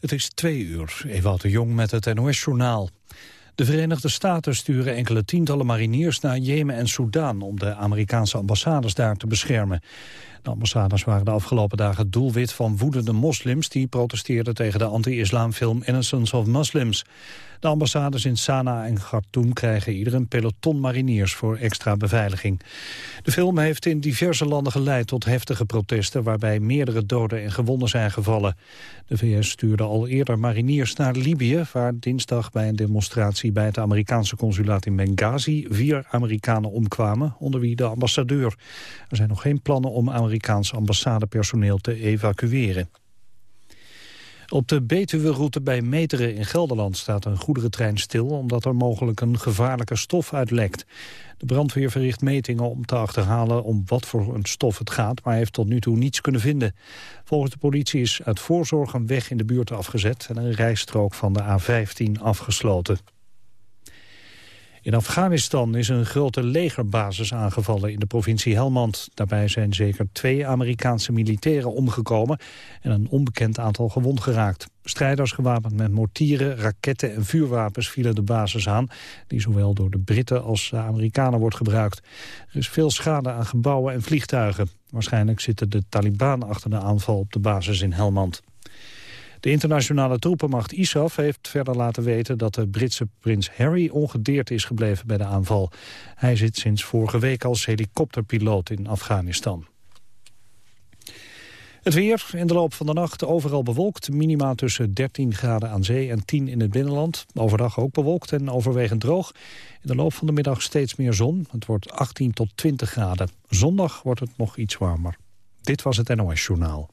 Het is twee uur. Ewout de Jong met het NOS-journaal. De Verenigde Staten sturen enkele tientallen mariniers naar Jemen en Soedan... om de Amerikaanse ambassades daar te beschermen. De ambassades waren de afgelopen dagen doelwit van woedende moslims... die protesteerden tegen de anti-islamfilm Innocence of Muslims. De ambassades in Sanaa en Khartoum krijgen ieder een peloton mariniers voor extra beveiliging. De film heeft in diverse landen geleid tot heftige protesten waarbij meerdere doden en gewonden zijn gevallen. De VS stuurde al eerder mariniers naar Libië waar dinsdag bij een demonstratie bij het Amerikaanse consulaat in Benghazi vier Amerikanen omkwamen, onder wie de ambassadeur. Er zijn nog geen plannen om Amerikaans ambassadepersoneel te evacueren. Op de Betuwe-route bij Meteren in Gelderland staat een goederentrein stil... omdat er mogelijk een gevaarlijke stof uitlekt. De brandweer verricht metingen om te achterhalen om wat voor een stof het gaat... maar heeft tot nu toe niets kunnen vinden. Volgens de politie is uit voorzorg een weg in de buurt afgezet... en een rijstrook van de A15 afgesloten. In Afghanistan is een grote legerbasis aangevallen in de provincie Helmand. Daarbij zijn zeker twee Amerikaanse militairen omgekomen en een onbekend aantal gewond geraakt. Strijders gewapend met mortieren, raketten en vuurwapens vielen de basis aan... die zowel door de Britten als de Amerikanen wordt gebruikt. Er is veel schade aan gebouwen en vliegtuigen. Waarschijnlijk zitten de Taliban achter de aanval op de basis in Helmand. De internationale troepenmacht ISAF heeft verder laten weten dat de Britse prins Harry ongedeerd is gebleven bij de aanval. Hij zit sinds vorige week als helikopterpiloot in Afghanistan. Het weer in de loop van de nacht overal bewolkt. Minima tussen 13 graden aan zee en 10 in het binnenland. Overdag ook bewolkt en overwegend droog. In de loop van de middag steeds meer zon. Het wordt 18 tot 20 graden. Zondag wordt het nog iets warmer. Dit was het NOS Journaal.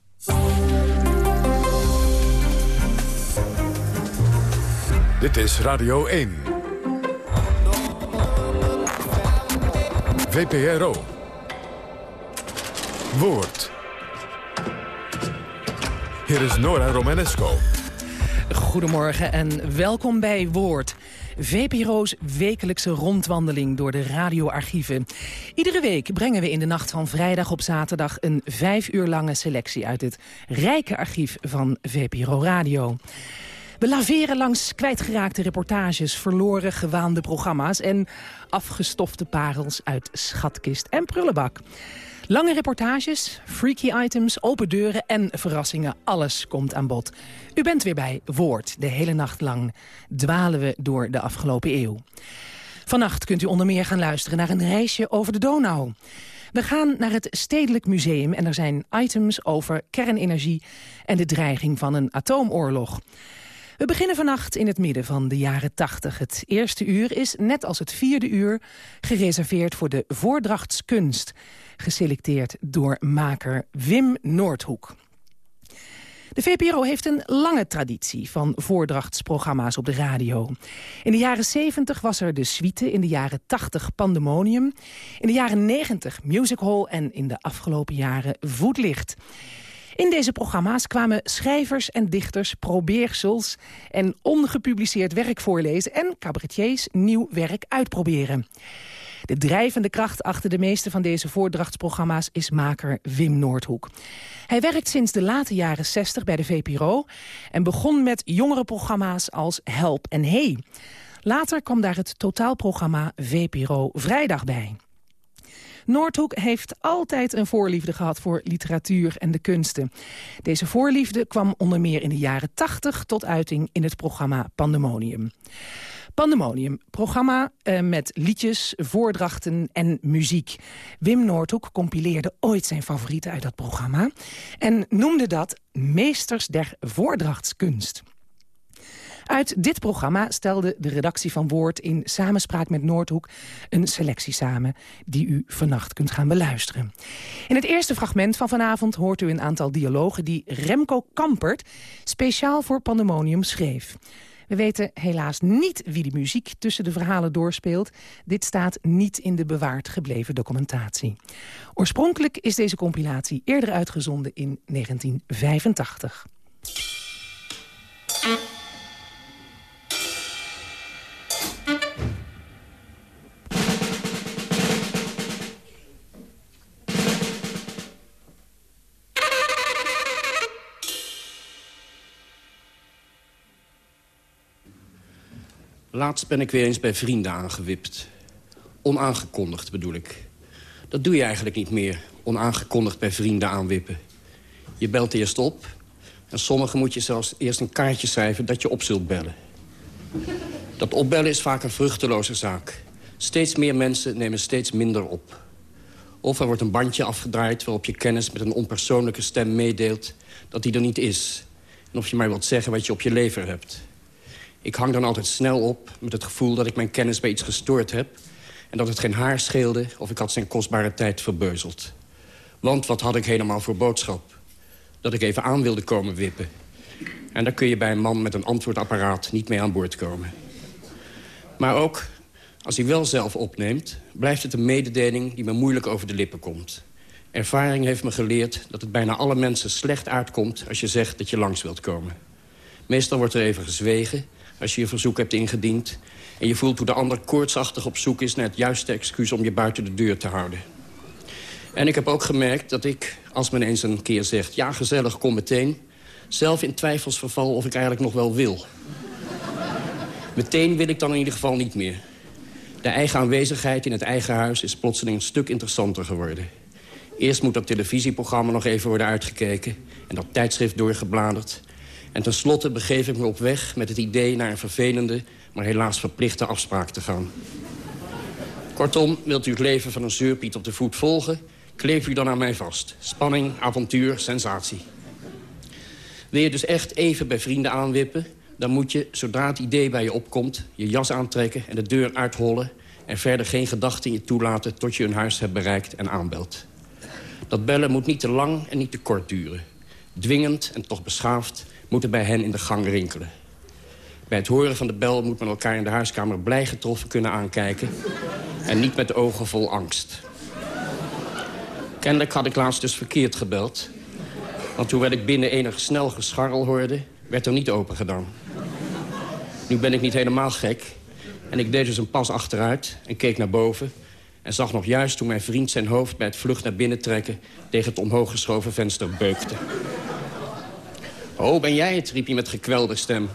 Dit is Radio 1. VPRO. Woord. Hier is Nora Romanesco. Goedemorgen en welkom bij Woord. VPRO's wekelijkse rondwandeling door de radioarchieven. Iedere week brengen we in de nacht van vrijdag op zaterdag... een vijf uur lange selectie uit het rijke archief van VPRO Radio. We laveren langs kwijtgeraakte reportages, verloren gewaande programma's... en afgestofte parels uit schatkist en prullenbak. Lange reportages, freaky items, open deuren en verrassingen. Alles komt aan bod. U bent weer bij Woord. De hele nacht lang dwalen we door de afgelopen eeuw. Vannacht kunt u onder meer gaan luisteren naar een reisje over de Donau. We gaan naar het Stedelijk Museum en er zijn items over kernenergie... en de dreiging van een atoomoorlog. We beginnen vannacht in het midden van de jaren 80. Het eerste uur is, net als het vierde uur, gereserveerd voor de voordrachtskunst. Geselecteerd door maker Wim Noordhoek. De VPRO heeft een lange traditie van voordrachtsprogramma's op de radio. In de jaren 70 was er de suite, in de jaren 80 Pandemonium... in de jaren 90 Music Hall en in de afgelopen jaren Voetlicht. In deze programma's kwamen schrijvers en dichters probeersels... en ongepubliceerd werk voorlezen en cabaretiers nieuw werk uitproberen. De drijvende kracht achter de meeste van deze voordrachtsprogramma's is maker Wim Noordhoek. Hij werkt sinds de late jaren 60 bij de VPRO en begon met jongere programma's als Help en Hey. Later kwam daar het totaalprogramma VPRO Vrijdag bij. Noordhoek heeft altijd een voorliefde gehad voor literatuur en de kunsten. Deze voorliefde kwam onder meer in de jaren 80 tot uiting in het programma Pandemonium. Pandemonium, programma eh, met liedjes, voordrachten en muziek. Wim Noordhoek compileerde ooit zijn favorieten uit dat programma... en noemde dat Meesters der Voordrachtskunst. Uit dit programma stelde de redactie van Woord in samenspraak met Noordhoek een selectie samen die u vannacht kunt gaan beluisteren. In het eerste fragment van vanavond hoort u een aantal dialogen die Remco Kampert speciaal voor Pandemonium schreef. We weten helaas niet wie de muziek tussen de verhalen doorspeelt. Dit staat niet in de bewaard gebleven documentatie. Oorspronkelijk is deze compilatie eerder uitgezonden in 1985. Laatst ben ik weer eens bij vrienden aangewipt. Onaangekondigd bedoel ik. Dat doe je eigenlijk niet meer, onaangekondigd bij vrienden aanwippen. Je belt eerst op en sommigen moet je zelfs eerst een kaartje schrijven dat je op zult bellen. Dat opbellen is vaak een vruchteloze zaak. Steeds meer mensen nemen steeds minder op. Of er wordt een bandje afgedraaid waarop je kennis met een onpersoonlijke stem meedeelt dat die er niet is. En of je maar wilt zeggen wat je op je lever hebt. Ik hang dan altijd snel op met het gevoel dat ik mijn kennis bij iets gestoord heb... en dat het geen haar scheelde of ik had zijn kostbare tijd verbeuzeld. Want wat had ik helemaal voor boodschap? Dat ik even aan wilde komen wippen. En daar kun je bij een man met een antwoordapparaat niet mee aan boord komen. Maar ook als hij wel zelf opneemt, blijft het een mededeling die me moeilijk over de lippen komt. Ervaring heeft me geleerd dat het bijna alle mensen slecht uitkomt als je zegt dat je langs wilt komen. Meestal wordt er even gezwegen als je je verzoek hebt ingediend... en je voelt hoe de ander koortsachtig op zoek is naar het juiste excuus om je buiten de deur te houden. En ik heb ook gemerkt dat ik, als men eens een keer zegt... ja, gezellig, kom meteen, zelf in twijfels verval of ik eigenlijk nog wel wil. meteen wil ik dan in ieder geval niet meer. De eigen aanwezigheid in het eigen huis is plotseling een stuk interessanter geworden. Eerst moet dat televisieprogramma nog even worden uitgekeken... en dat tijdschrift doorgebladerd. En tenslotte begeef ik me op weg met het idee naar een vervelende... maar helaas verplichte afspraak te gaan. Kortom, wilt u het leven van een zeurpiet op de voet volgen... kleef u dan aan mij vast. Spanning, avontuur, sensatie. Wil je dus echt even bij vrienden aanwippen... dan moet je, zodra het idee bij je opkomt... je jas aantrekken en de deur uithollen... en verder geen gedachten in je toelaten tot je hun huis hebt bereikt en aanbelt. Dat bellen moet niet te lang en niet te kort duren. Dwingend en toch beschaafd moeten bij hen in de gang rinkelen. Bij het horen van de bel moet men elkaar in de huiskamer blij getroffen kunnen aankijken... en niet met ogen vol angst. Kennelijk had ik laatst dus verkeerd gebeld. Want hoewel ik binnen enig snel gescharrel hoorde... werd er niet open gedaan. Nu ben ik niet helemaal gek. En ik deed dus een pas achteruit en keek naar boven... en zag nog juist hoe mijn vriend zijn hoofd bij het vlucht naar binnen trekken... tegen het omhoog geschoven venster beukte. Oh, ben jij het, riep hij met gekwelde stem.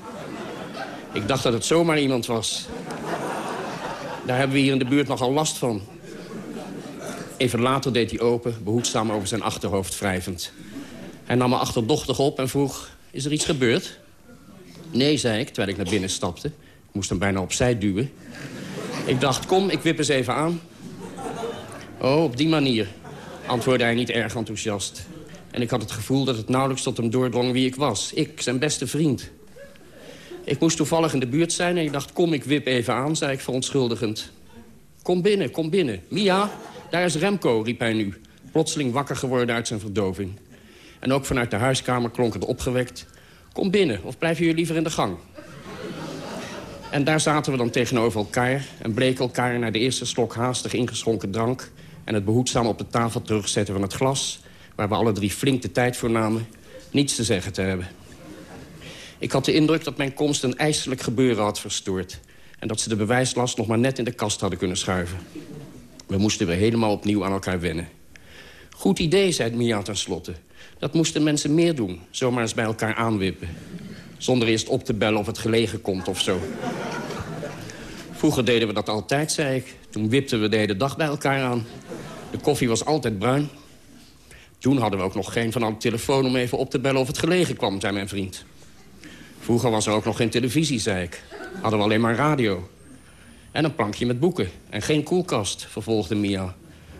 Ik dacht dat het zomaar iemand was. Daar hebben we hier in de buurt nogal last van. Even later deed hij open, behoedzaam over zijn achterhoofd wrijvend. Hij nam me achterdochtig op en vroeg, is er iets gebeurd? Nee, zei ik, terwijl ik naar binnen stapte. Ik moest hem bijna opzij duwen. Ik dacht, kom, ik wip eens even aan. Oh, op die manier, antwoordde hij niet erg enthousiast. En ik had het gevoel dat het nauwelijks tot hem doordrong wie ik was. Ik, zijn beste vriend. Ik moest toevallig in de buurt zijn en ik dacht, kom, ik wip even aan, zei ik verontschuldigend. Kom binnen, kom binnen. Mia, daar is Remco, riep hij nu. Plotseling wakker geworden uit zijn verdoving. En ook vanuit de huiskamer klonk het opgewekt. Kom binnen, of blijven jullie liever in de gang? En daar zaten we dan tegenover elkaar... en bleken elkaar naar de eerste slok haastig ingeschonken drank... en het behoedzaam op de tafel terugzetten van het glas waar we alle drie flink de tijd voor namen... niets te zeggen te hebben. Ik had de indruk dat mijn komst een ijselijk gebeuren had verstoord... en dat ze de bewijslast nog maar net in de kast hadden kunnen schuiven. We moesten weer helemaal opnieuw aan elkaar wennen. Goed idee, zei Mia tenslotte. Dat moesten mensen meer doen, zomaar eens bij elkaar aanwippen. Zonder eerst op te bellen of het gelegen komt of zo. Vroeger deden we dat altijd, zei ik. Toen wipten we de hele dag bij elkaar aan. De koffie was altijd bruin, toen hadden we ook nog geen van aan telefoon om even op te bellen of het gelegen kwam, zei mijn vriend. Vroeger was er ook nog geen televisie, zei ik. Hadden we alleen maar radio. En een plankje met boeken. En geen koelkast, vervolgde Mia.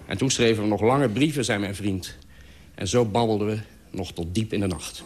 En toen schreven we nog lange brieven, zei mijn vriend. En zo babbelden we nog tot diep in de nacht.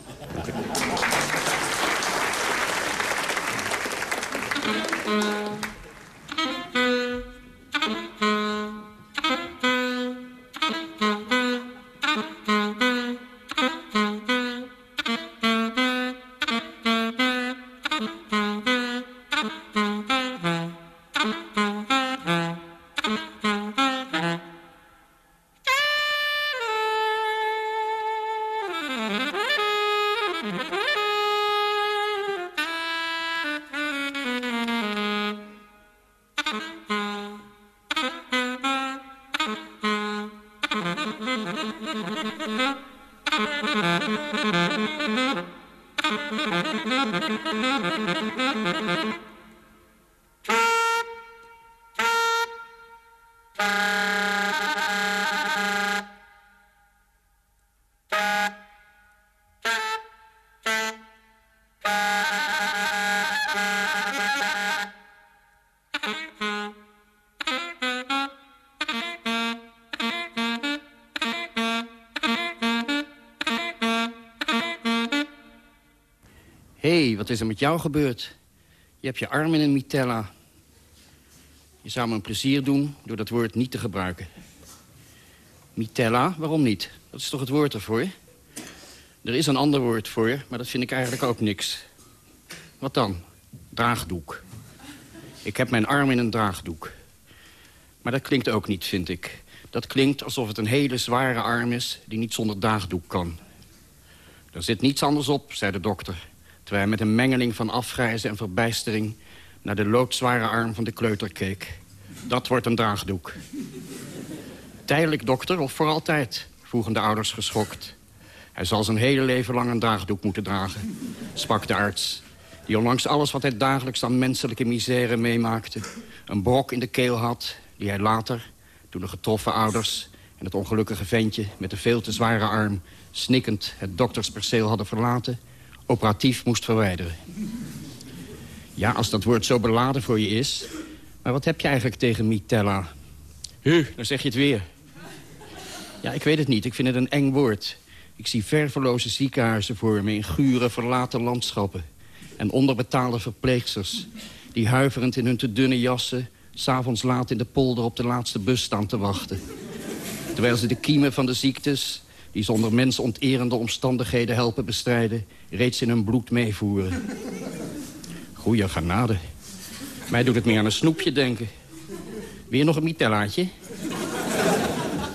Wat is er met jou gebeurd? Je hebt je arm in een mitella. Je zou me een plezier doen door dat woord niet te gebruiken. Mitella, waarom niet? Dat is toch het woord ervoor? Er is een ander woord voor, maar dat vind ik eigenlijk ook niks. Wat dan? Draagdoek. Ik heb mijn arm in een draagdoek. Maar dat klinkt ook niet, vind ik. Dat klinkt alsof het een hele zware arm is die niet zonder draagdoek kan. Er zit niets anders op, zei de dokter terwijl hij met een mengeling van afgrijzen en verbijstering... naar de loodzware arm van de kleuter keek. Dat wordt een draagdoek. Tijdelijk, dokter, of voor altijd? vroegen de ouders geschokt. Hij zal zijn hele leven lang een draagdoek moeten dragen, sprak de arts... die onlangs alles wat hij dagelijks aan menselijke misère meemaakte... een brok in de keel had, die hij later, toen de getroffen ouders... en het ongelukkige ventje met de veel te zware arm... snikkend het doktersperceel hadden verlaten operatief moest verwijderen. Ja, als dat woord zo beladen voor je is... Maar wat heb je eigenlijk tegen mitella? Hu, dan zeg je het weer. Ja, ik weet het niet. Ik vind het een eng woord. Ik zie verveloze ziekenhuizen voor me in gure, verlaten landschappen. En onderbetaalde verpleegsters... die huiverend in hun te dunne jassen... s'avonds laat in de polder op de laatste bus staan te wachten. Terwijl ze de kiemen van de ziektes die zonder mensonterende omstandigheden helpen bestrijden... reeds in hun bloed meevoeren. Goeie genade. Mij doet het meer aan een snoepje denken. Weer nog een mitellaatje?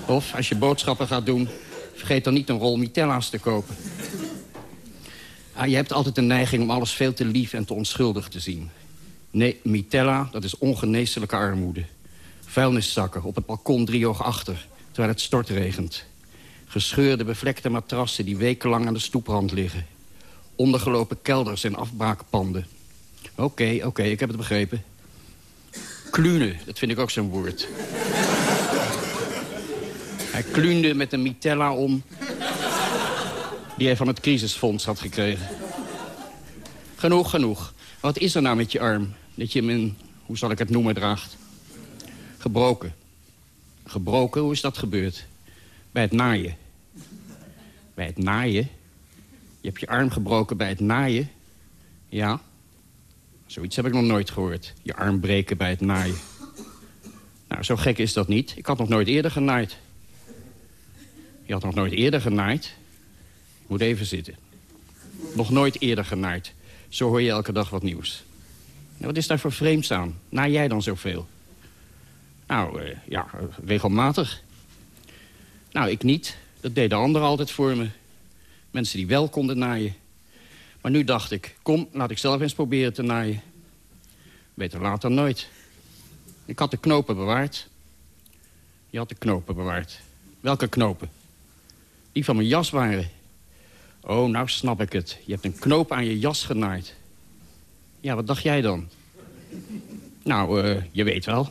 Of, als je boodschappen gaat doen... vergeet dan niet een rol mitella's te kopen. Ah, je hebt altijd de neiging om alles veel te lief en te onschuldig te zien. Nee, mitella, dat is ongeneeslijke armoede. Vuilniszakken op het balkon driehoog achter, terwijl het stortregent. Gescheurde, bevlekte matrassen die wekenlang aan de stoeprand liggen. Ondergelopen kelders en afbraakpanden. Oké, oké, ik heb het begrepen. Klune, dat vind ik ook zo'n woord. Hij kluunde met een mitella om... die hij van het crisisfonds had gekregen. Genoeg, genoeg. Wat is er nou met je arm? Dat je hem in, hoe zal ik het noemen, draagt? Gebroken. Gebroken, hoe is dat gebeurd? Bij het naaien. Bij het naaien? Je hebt je arm gebroken bij het naaien? Ja. Zoiets heb ik nog nooit gehoord. Je arm breken bij het naaien. Nou, zo gek is dat niet. Ik had nog nooit eerder genaaid. Je had nog nooit eerder genaaid? Moet even zitten. Nog nooit eerder genaaid. Zo hoor je elke dag wat nieuws. Nou, wat is daar voor vreemds aan? Naai jij dan zoveel? Nou, uh, ja, regelmatig. Nou, ik niet. Dat deden anderen altijd voor me. Mensen die wel konden naaien. Maar nu dacht ik, kom, laat ik zelf eens proberen te naaien. Beter laat dan nooit. Ik had de knopen bewaard. Je had de knopen bewaard. Welke knopen? Die van mijn jas waren. Oh, nou snap ik het. Je hebt een knoop aan je jas genaaid. Ja, wat dacht jij dan? Nou, uh, je weet wel.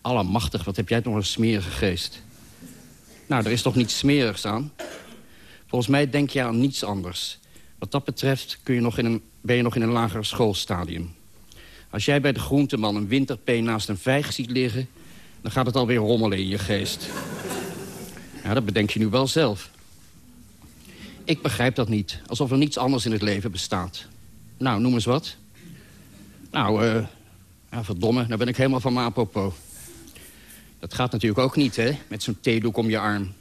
Allemachtig, wat heb jij toch een smerige geest. Nou, er is toch niets smerigs aan? Volgens mij denk je aan niets anders. Wat dat betreft kun je nog in een, ben je nog in een lager schoolstadium. Als jij bij de groenteman een winterpeen naast een vijg ziet liggen... dan gaat het alweer rommelen in je geest. Ja, dat bedenk je nu wel zelf. Ik begrijp dat niet. Alsof er niets anders in het leven bestaat. Nou, noem eens wat. Nou, eh... Ja, verdomme, nou ben ik helemaal van mijn apropos. Dat gaat natuurlijk ook niet, hè, met zo'n theedoek om je arm.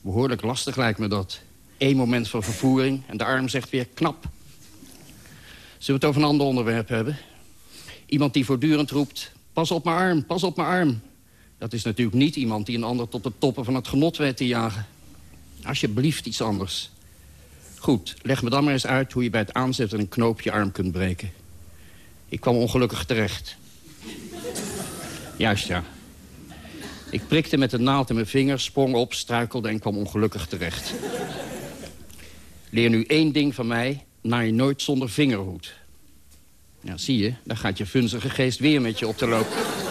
Behoorlijk lastig lijkt me dat. Eén moment van vervoering en de arm zegt weer knap. Zullen we het over een ander onderwerp hebben? Iemand die voortdurend roept, pas op mijn arm, pas op mijn arm. Dat is natuurlijk niet iemand die een ander tot de toppen van het genot weet te jagen. Alsjeblieft iets anders. Goed, leg me dan maar eens uit hoe je bij het aanzetten een knoop je arm kunt breken. Ik kwam ongelukkig terecht. Juist, ja. Ik prikte met de naald in mijn vinger, sprong op, struikelde en kwam ongelukkig terecht. Leer nu één ding van mij, naai nooit zonder vingerhoed. Ja, zie je, daar gaat je vunzige geest weer met je op te lopen.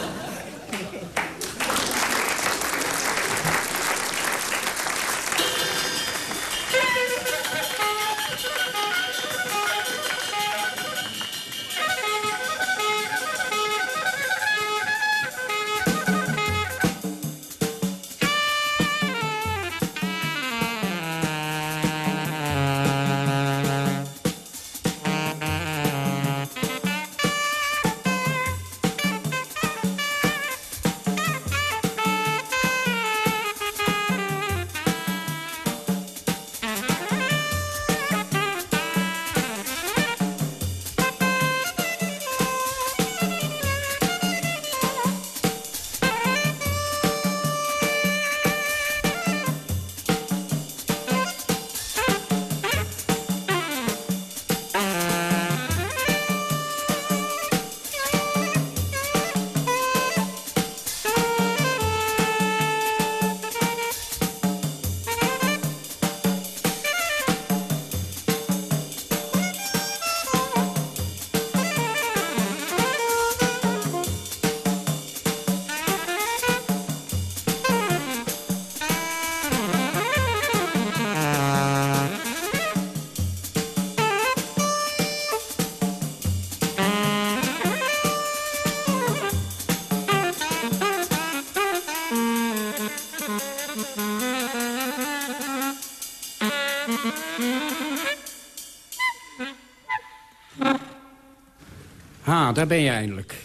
Ben je eindelijk.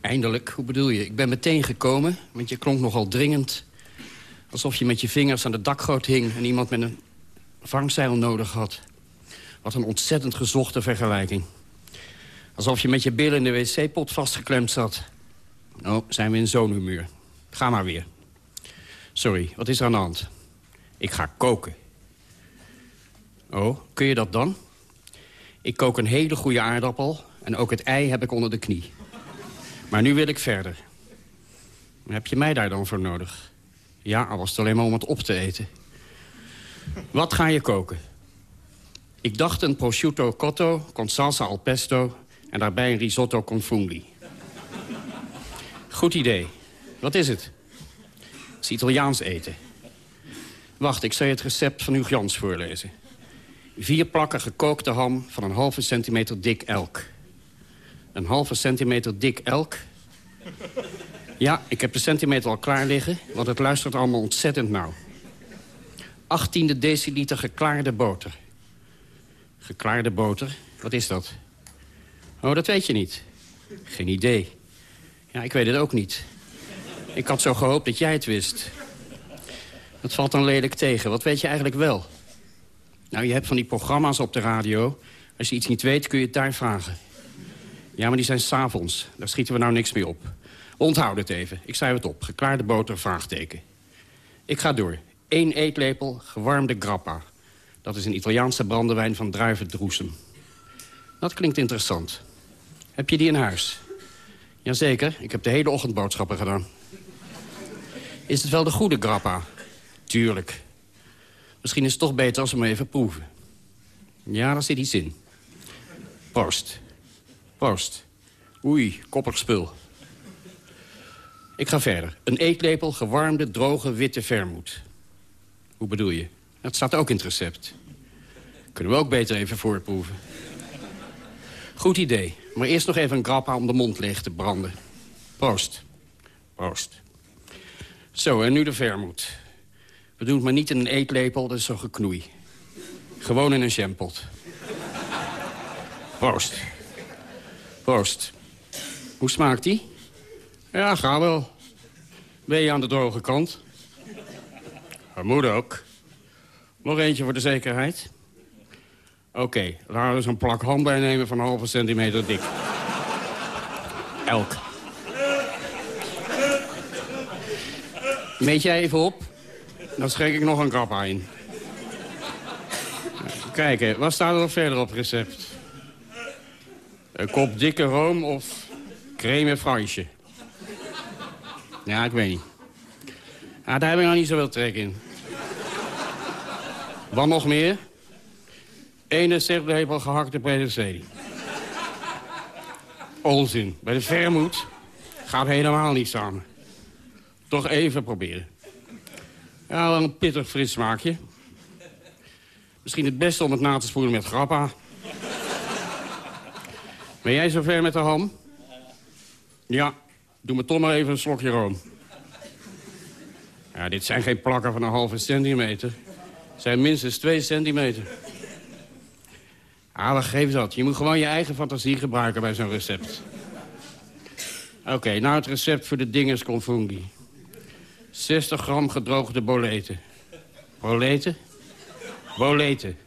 Eindelijk? Hoe bedoel je? Ik ben meteen gekomen, want je klonk nogal dringend. Alsof je met je vingers aan de dakgoot hing... en iemand met een vangzeil nodig had. Wat een ontzettend gezochte vergelijking. Alsof je met je billen in de wc-pot vastgeklemd zat. Oh, zijn we in zo'n humeur. Ga maar weer. Sorry, wat is er aan de hand? Ik ga koken. Oh, kun je dat dan? Ik kook een hele goede aardappel en ook het ei heb ik onder de knie. Maar nu wil ik verder. Heb je mij daar dan voor nodig? Ja, al was het alleen maar om het op te eten. Wat ga je koken? Ik dacht een prosciutto cotto con salsa al pesto... en daarbij een risotto con funghi. Goed idee. Wat is het? Het is Italiaans eten. Wacht, ik zal je het recept van uw Jans voorlezen. Vier plakken gekookte ham van een halve centimeter dik elk. Een halve centimeter dik elk? Ja, ik heb de centimeter al klaar liggen, want het luistert allemaal ontzettend nauw. 18e deciliter geklaarde boter. Geklaarde boter? Wat is dat? Oh, dat weet je niet. Geen idee. Ja, ik weet het ook niet. Ik had zo gehoopt dat jij het wist. Dat valt dan lelijk tegen. Wat weet je eigenlijk wel? Nou, je hebt van die programma's op de radio. Als je iets niet weet, kun je het daar vragen. Ja, maar die zijn s'avonds. Daar schieten we nou niks mee op. Onthoud het even. Ik schrijf het op. Geklaarde boter, vraagteken. Ik ga door. Eén eetlepel gewarmde grappa. Dat is een Italiaanse brandewijn van druivendroesem. Dat klinkt interessant. Heb je die in huis? Jazeker, ik heb de hele ochtend boodschappen gedaan. Is het wel de goede grappa? Tuurlijk. Misschien is het toch beter als we hem even proeven. Ja, daar zit iets in. Proost. Proost. Oei, koppig spul. Ik ga verder. Een eetlepel gewarmde, droge, witte vermoed. Hoe bedoel je? Dat staat ook in het recept. Kunnen we ook beter even voorproeven. Goed idee. Maar eerst nog even een grappa om de mond leeg te branden. Proost. Proost. Zo, en nu de vermoed. Het maar niet in een eetlepel, dat is zo geknoei. Gewoon in een jampot. Proost. Proost. Hoe smaakt die? Ja, ga wel. Ben je aan de droge kant? Haar moet ook. Nog eentje voor de zekerheid. Oké, laten we eens een plak ham bij nemen van een halve centimeter dik. Elk. Meet jij even op? Dan schenk ik nog een krabba in. Kijken, wat staat er nog verder op recept? Een kop dikke room of crème fransje? Ja, ik weet niet. Ja, daar heb ik nog niet zoveel trek in. Wat nog meer? Ene lepel gehakte peterselie. onzin. Bij de vermoed gaat helemaal niet samen. Toch even proberen. Ja, wel een pittig fris smaakje. Misschien het beste om het na te spoelen met grappa. Ben jij zover met de ham? Ja, doe me toch maar even een slokje room. Ja, dit zijn geen plakken van een halve centimeter. Het zijn minstens twee centimeter. Ah, wat geeft dat? Je moet gewoon je eigen fantasie gebruiken bij zo'n recept. Oké, nou het recept voor de dinges confungi. 60 gram gedroogde boleten. Boleten? Boleten.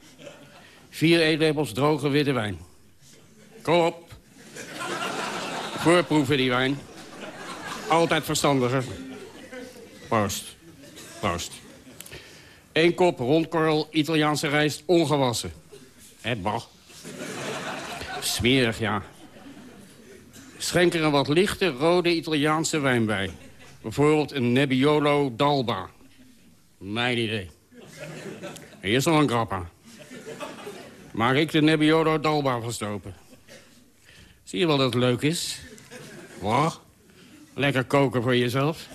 Vier eetlepels droge witte wijn. Kom op. Voorproeven die wijn. Altijd verstandiger. Proost. Proost. Eén kop rondkorrel Italiaanse rijst ongewassen. Hé, bah. Smerig, ja. Schenk er een wat lichte rode Italiaanse wijn bij. Bijvoorbeeld een Nebbiolo d'Alba. Mijn idee. Eerst nog een grappa. Maak ik de Nebbiolo d'Alba verstopen. Zie je wel dat het leuk is? Wat? Lekker koken voor jezelf.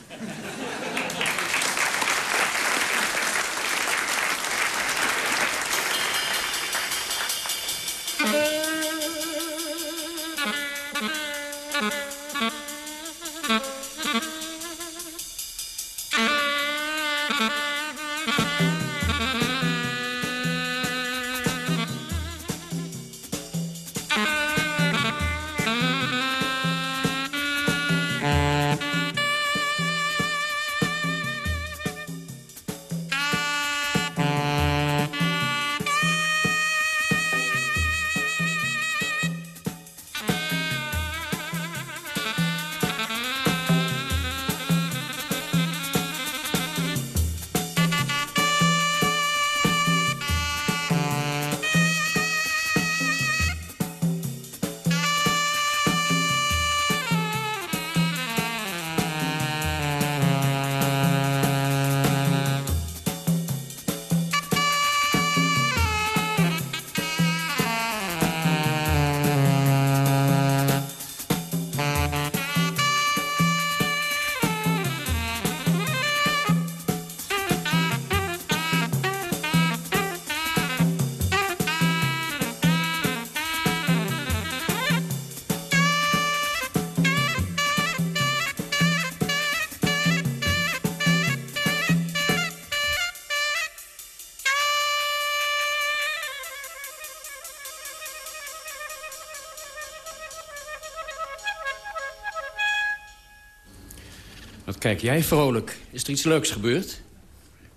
Kijk jij vrolijk? Is er iets leuks gebeurd?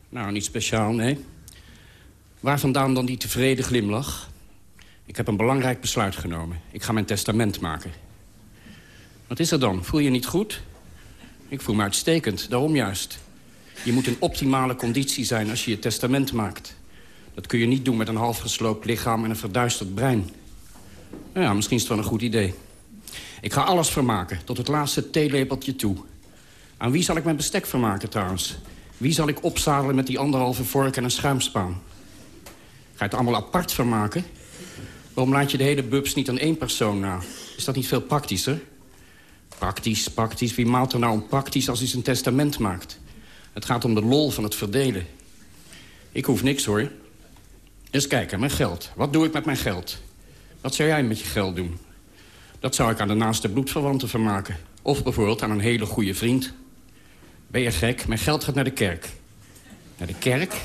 Nou, niet speciaal, nee. Waar vandaan dan die tevreden glimlach? Ik heb een belangrijk besluit genomen. Ik ga mijn testament maken. Wat is er dan? Voel je niet goed? Ik voel me uitstekend, daarom juist. Je moet in optimale conditie zijn als je je testament maakt. Dat kun je niet doen met een halfgesloopt lichaam en een verduisterd brein. Nou ja, misschien is het wel een goed idee. Ik ga alles vermaken, tot het laatste theelepeltje toe. Aan wie zal ik mijn bestek vermaken trouwens? Wie zal ik opzadelen met die anderhalve vork en een schuimspaan? Ga je het allemaal apart vermaken? Waarom laat je de hele bubs niet aan één persoon na? Is dat niet veel praktischer? Praktisch, praktisch. Wie maalt er nou om praktisch als hij zijn testament maakt? Het gaat om de lol van het verdelen. Ik hoef niks, hoor. Eens kijken, mijn geld. Wat doe ik met mijn geld? Wat zou jij met je geld doen? Dat zou ik aan de naaste bloedverwanten vermaken. Of bijvoorbeeld aan een hele goede vriend. Ben je gek? Mijn geld gaat naar de kerk. Naar de kerk?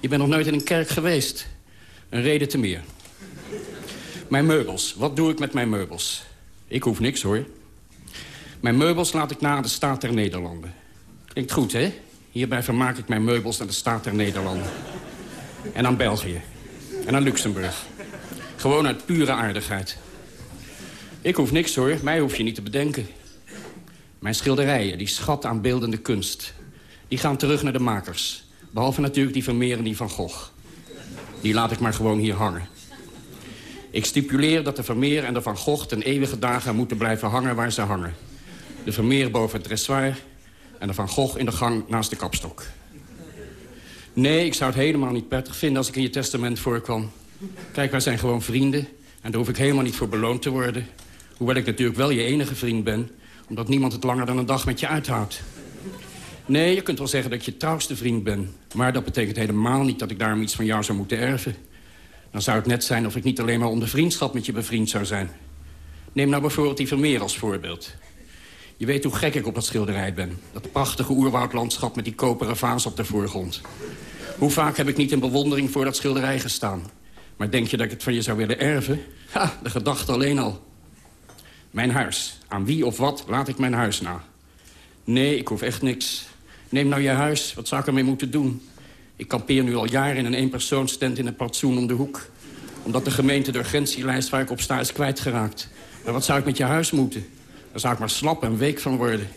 Je bent nog nooit in een kerk geweest. Een reden te meer. Mijn meubels. Wat doe ik met mijn meubels? Ik hoef niks, hoor. Mijn meubels laat ik na aan de staat der Nederlanden. Klinkt goed, hè? Hierbij vermaak ik mijn meubels naar de staat der Nederlanden. En aan België. En aan Luxemburg. Gewoon uit pure aardigheid. Ik hoef niks, hoor. Mij hoef je niet te bedenken. Mijn schilderijen, die schat aan beeldende kunst... die gaan terug naar de makers. Behalve natuurlijk die Vermeer en die Van Gogh. Die laat ik maar gewoon hier hangen. Ik stipuleer dat de Vermeer en de Van Gogh ten eeuwige dagen moeten blijven hangen waar ze hangen. De Vermeer boven het dressoir en de Van Gogh in de gang naast de kapstok. Nee, ik zou het helemaal niet prettig vinden als ik in je testament voorkwam. Kijk, wij zijn gewoon vrienden en daar hoef ik helemaal niet voor beloond te worden. Hoewel ik natuurlijk wel je enige vriend ben... omdat niemand het langer dan een dag met je uithoudt. Nee, je kunt wel zeggen dat ik je trouwste vriend ben. Maar dat betekent helemaal niet dat ik daarom iets van jou zou moeten erven. Dan zou het net zijn of ik niet alleen maar om de vriendschap met je bevriend zou zijn. Neem nou bijvoorbeeld die Vermeer als voorbeeld. Je weet hoe gek ik op dat schilderij ben. Dat prachtige oerwoudlandschap met die koperen vaas op de voorgrond. Hoe vaak heb ik niet in bewondering voor dat schilderij gestaan. Maar denk je dat ik het van je zou willen erven? Ha, de gedachte alleen al. Mijn huis. Aan wie of wat laat ik mijn huis na? Nee, ik hoef echt niks. Neem nou je huis, wat zou ik ermee moeten doen? Ik kampeer nu al jaren in een eenpersoonstent in een plantsoen om de hoek. Omdat de gemeente de urgentielijst waar ik op sta is kwijtgeraakt. Maar wat zou ik met je huis moeten? Daar zou ik maar slap en week van worden.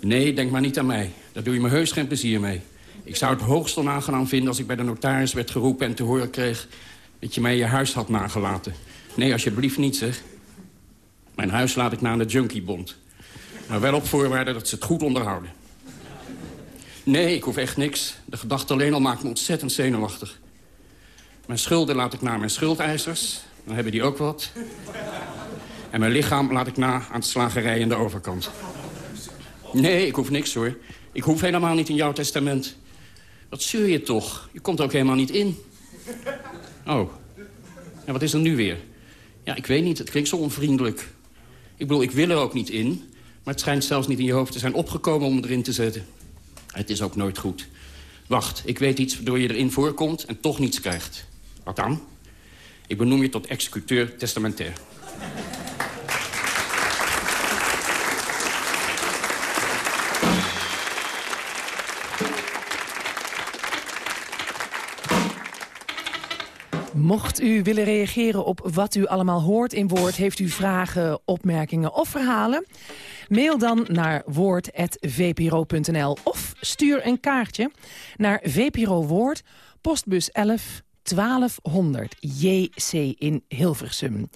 Nee, denk maar niet aan mij. Daar doe je me heus geen plezier mee. Ik zou het hoogst onaangenaam vinden als ik bij de notaris werd geroepen... en te horen kreeg dat je mij je huis had nagelaten. Nee, alsjeblieft niet, zeg. Mijn huis laat ik na aan de Junkiebond. Maar wel op voorwaarde dat ze het goed onderhouden. Nee, ik hoef echt niks. De gedachte alleen al maakt me ontzettend zenuwachtig. Mijn schulden laat ik naar mijn schuldeisers. Dan hebben die ook wat. En mijn lichaam laat ik na aan de slagerij in de overkant. Nee, ik hoef niks hoor. Ik hoef helemaal niet in jouw testament. Wat zeur je toch? Je komt ook helemaal niet in. Oh. En wat is er nu weer? Ja, ik weet niet. Het klinkt zo onvriendelijk. Ik bedoel, ik wil er ook niet in. Maar het schijnt zelfs niet in je hoofd te zijn opgekomen om erin te zetten. Het is ook nooit goed. Wacht, ik weet iets waardoor je erin voorkomt en toch niets krijgt. Wat dan? Ik benoem je tot executeur testamentair. Mocht u willen reageren op wat u allemaal hoort in Woord... heeft u vragen, opmerkingen of verhalen... Mail dan naar woord.vpro.nl of stuur een kaartje naar VPRO Woord, postbus 11 1200 JC in Hilversum.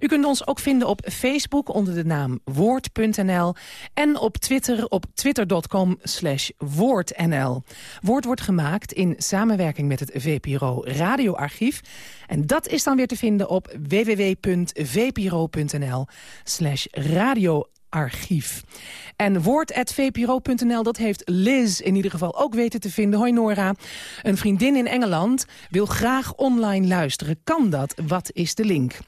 U kunt ons ook vinden op Facebook onder de naam woord.nl en op Twitter op twitter.com slash woordnl. Woord wordt gemaakt in samenwerking met het VPRO radioarchief en dat is dan weer te vinden op www.vpro.nl slash radio archief. En woord.vpro.nl, dat heeft Liz in ieder geval ook weten te vinden. Hoi Nora, een vriendin in Engeland wil graag online luisteren. Kan dat? Wat is de link?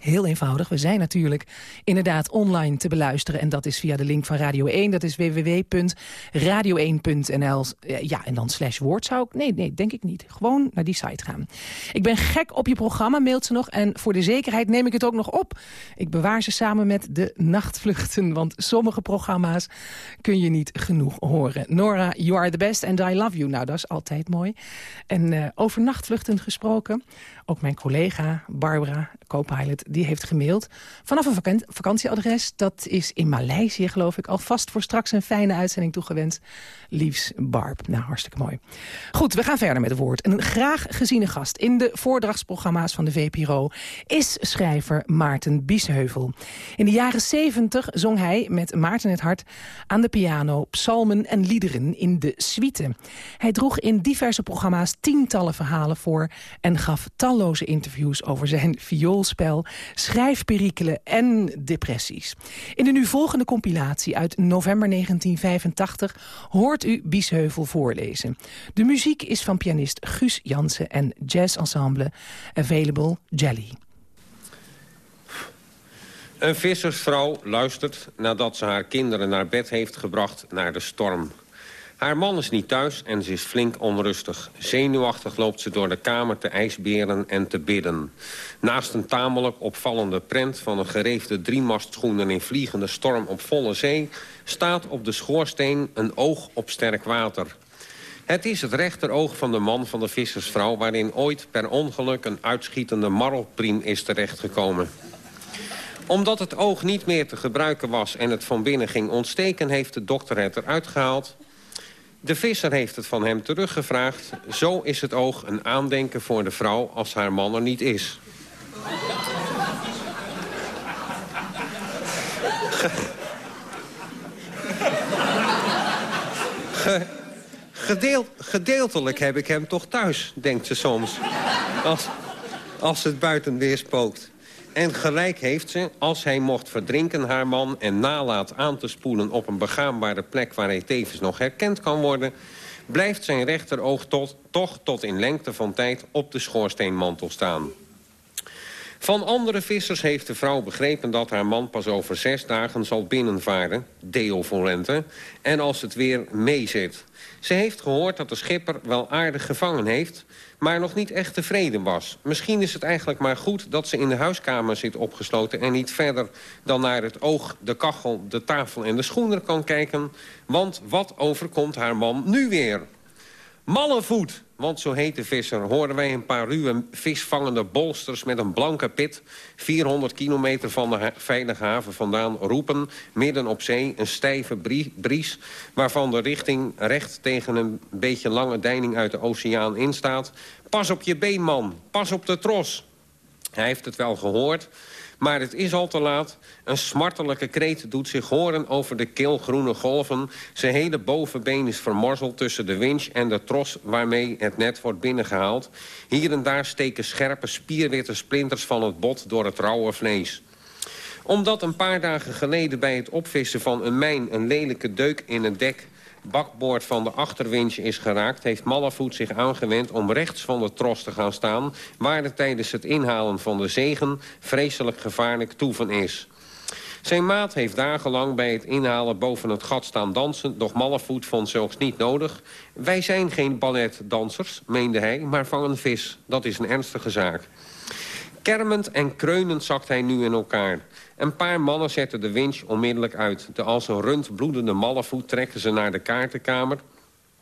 Heel eenvoudig. We zijn natuurlijk inderdaad online te beluisteren. En dat is via de link van Radio 1. Dat is www.radio1.nl. Ja, en dan slash woord zou ik... Nee, nee, denk ik niet. Gewoon naar die site gaan. Ik ben gek op je programma, mailt ze nog. En voor de zekerheid neem ik het ook nog op. Ik bewaar ze samen met de nachtvluchten. Want sommige programma's kun je niet genoeg horen. Nora, you are the best and I love you. Nou, dat is altijd mooi. En uh, over nachtvluchten gesproken... Ook mijn collega Barbara, co-pilot, die heeft gemaild. Vanaf een vakantieadres, dat is in Maleisië geloof ik. Alvast voor straks een fijne uitzending toegewenst. Liefs Barb. Nou, hartstikke mooi. Goed, we gaan verder met het woord. Een graag geziene gast in de voordrachtsprogramma's van de VPRO... is schrijver Maarten Biesheuvel. In de jaren 70 zong hij met Maarten het Hart aan de piano... psalmen en liederen in de suite. Hij droeg in diverse programma's tientallen verhalen voor... en gaf talloze interviews over zijn vioolspel, schrijfperikelen en depressies. In de nu volgende compilatie uit november 1985 hoort u Biesheuvel voorlezen. De muziek is van pianist Guus Jansen en jazzensemble Available Jelly. Een vissersvrouw luistert nadat ze haar kinderen naar bed heeft gebracht naar de storm. Haar man is niet thuis en ze is flink onrustig. Zenuwachtig loopt ze door de kamer te ijsberen en te bidden. Naast een tamelijk opvallende prent van een gereefde driemastschoenen in vliegende storm op volle zee... staat op de schoorsteen een oog op sterk water. Het is het rechteroog van de man van de vissersvrouw... waarin ooit per ongeluk een uitschietende marlpriem is terechtgekomen omdat het oog niet meer te gebruiken was en het van binnen ging ontsteken... heeft de dokter het eruit gehaald de visser heeft het van hem teruggevraagd. Zo is het oog een aandenken voor de vrouw als haar man er niet is. gedeeltelijk heb ik hem toch thuis, denkt ze soms. Als, als het buiten weer spookt. En gelijk heeft ze, als hij mocht verdrinken haar man... en nalaat aan te spoelen op een begaanbare plek... waar hij tevens nog herkend kan worden... blijft zijn rechteroog tot, toch tot in lengte van tijd op de schoorsteenmantel staan. Van andere vissers heeft de vrouw begrepen dat haar man pas over zes dagen zal binnenvaren, deo volente, en als het weer meezit. Ze heeft gehoord dat de schipper wel aardig gevangen heeft, maar nog niet echt tevreden was. Misschien is het eigenlijk maar goed dat ze in de huiskamer zit opgesloten... en niet verder dan naar het oog, de kachel, de tafel en de schoenen kan kijken. Want wat overkomt haar man nu weer? Mallevoet, want zo heet de visser... hoorden wij een paar ruwe visvangende bolsters met een blanke pit... 400 kilometer van de veilige haven vandaan roepen... midden op zee, een stijve bries... waarvan de richting recht tegen een beetje lange deining uit de oceaan instaat. Pas op je been, man. Pas op de tros. Hij heeft het wel gehoord, maar het is al te laat. Een smartelijke kreet doet zich horen over de keelgroene golven. Zijn hele bovenbeen is vermorzeld tussen de winch en de tros... waarmee het net wordt binnengehaald. Hier en daar steken scherpe spierwitte splinters van het bot door het rauwe vlees omdat een paar dagen geleden bij het opvissen van een mijn... een lelijke deuk in het dek bakboord van de achterwinch is geraakt... heeft Mallevoet zich aangewend om rechts van de tros te gaan staan... waar er tijdens het inhalen van de zegen vreselijk gevaarlijk toeven is. Zijn maat heeft dagenlang bij het inhalen boven het gat staan dansen... doch Mallevoet vond zulks niet nodig. Wij zijn geen balletdansers, meende hij, maar vangen vis. Dat is een ernstige zaak. Kermend en kreunend zakt hij nu in elkaar. Een paar mannen zetten de winch onmiddellijk uit. De als een rund bloedende mallenvoet trekken ze naar de kaartenkamer...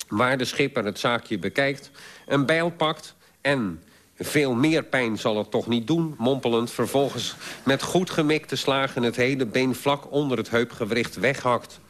waar de schipper het zaakje bekijkt, een bijl pakt en... Veel meer pijn zal het toch niet doen, mompelend. Vervolgens met goed gemikte slagen het hele been vlak onder het heupgewricht weghakt.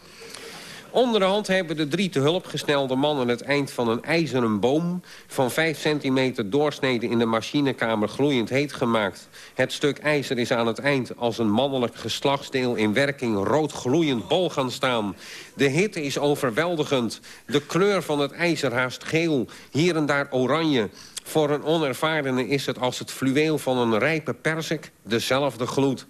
Onderhand hebben de drie te hulp gesnelde mannen het eind van een ijzeren boom... van 5 centimeter doorsnede in de machinekamer gloeiend heet gemaakt. Het stuk ijzer is aan het eind als een mannelijk geslachtsdeel in werking rood gloeiend bol gaan staan. De hitte is overweldigend. De kleur van het ijzer haast geel, hier en daar oranje. Voor een onervarene is het als het fluweel van een rijpe persik dezelfde gloed.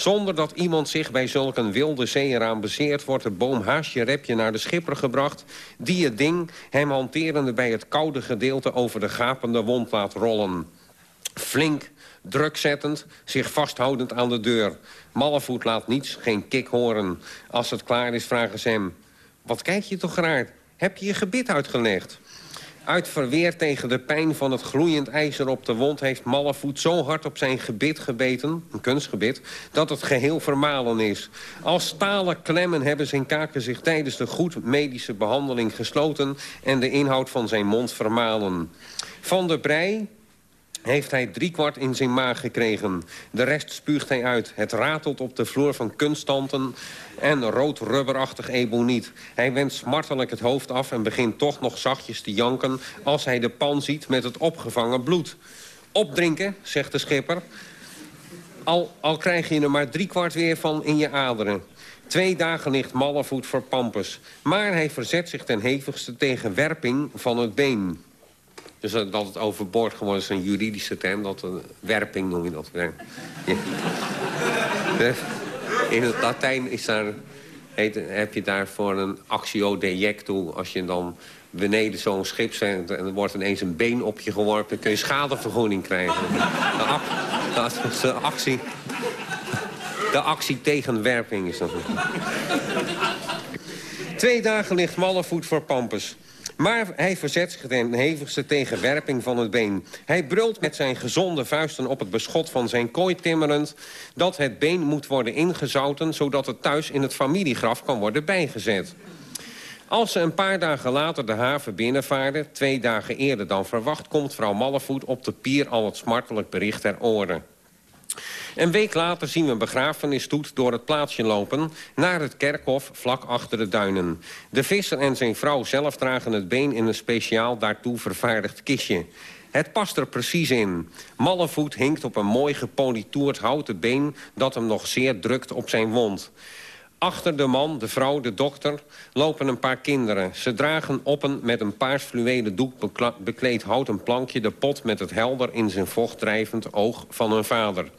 Zonder dat iemand zich bij zulk een wilde zee eraan bezeert... wordt de boom haasje repje naar de schipper gebracht... die het ding hem hanterende bij het koude gedeelte... over de gapende wond laat rollen. Flink, drukzettend, zich vasthoudend aan de deur. Mallevoet laat niets, geen kik horen. Als het klaar is, vragen ze hem... Wat kijk je toch raar? Heb je je gebit uitgelegd? Uit verweer tegen de pijn van het gloeiend ijzer op de wond... heeft Mallevoet zo hard op zijn gebit gebeten, een kunstgebit... dat het geheel vermalen is. Als stalen klemmen hebben zijn kaken zich tijdens de goed medische behandeling gesloten... en de inhoud van zijn mond vermalen. Van de brei, heeft hij driekwart in zijn maag gekregen. De rest spuugt hij uit. Het ratelt op de vloer van kunststanten en rood rubberachtig eboniet. Hij wendt smartelijk het hoofd af en begint toch nog zachtjes te janken... als hij de pan ziet met het opgevangen bloed. Opdrinken, zegt de schipper. Al, al krijg je er maar driekwart weer van in je aderen. Twee dagen ligt Mallevoet voor Pampus. Maar hij verzet zich ten hevigste tegen werping van het been. Dus dat het overboord geworden is een juridische term. Dat een werping noem je dat. In het Latijn is daar, heet, heb je daarvoor een actio dejecto. Als je dan beneden zo'n schip bent en er wordt ineens een been op je geworpen... kun je schadevergoeding krijgen. De, de actie, de actie tegen werping is dat. Twee dagen ligt Mallevoet voor Pampus. Maar hij verzet zich ten hevigste tegen werping van het been. Hij brult met zijn gezonde vuisten op het beschot van zijn kooi timmerend... dat het been moet worden ingezouten... zodat het thuis in het familiegraf kan worden bijgezet. Als ze een paar dagen later de haven binnenvaarden... twee dagen eerder dan verwacht... komt vrouw Mallevoet op de pier al het smartelijk bericht ter oren. Een week later zien we een begrafenisstoet door het plaatsje lopen... naar het kerkhof vlak achter de duinen. De visser en zijn vrouw zelf dragen het been in een speciaal daartoe vervaardigd kistje. Het past er precies in. Mallevoet hinkt op een mooi gepolitoerd houten been... dat hem nog zeer drukt op zijn wond. Achter de man, de vrouw, de dokter, lopen een paar kinderen. Ze dragen op een met een paars fluwelen doek bekleed houten plankje... de pot met het helder in zijn vocht drijvend oog van hun vader.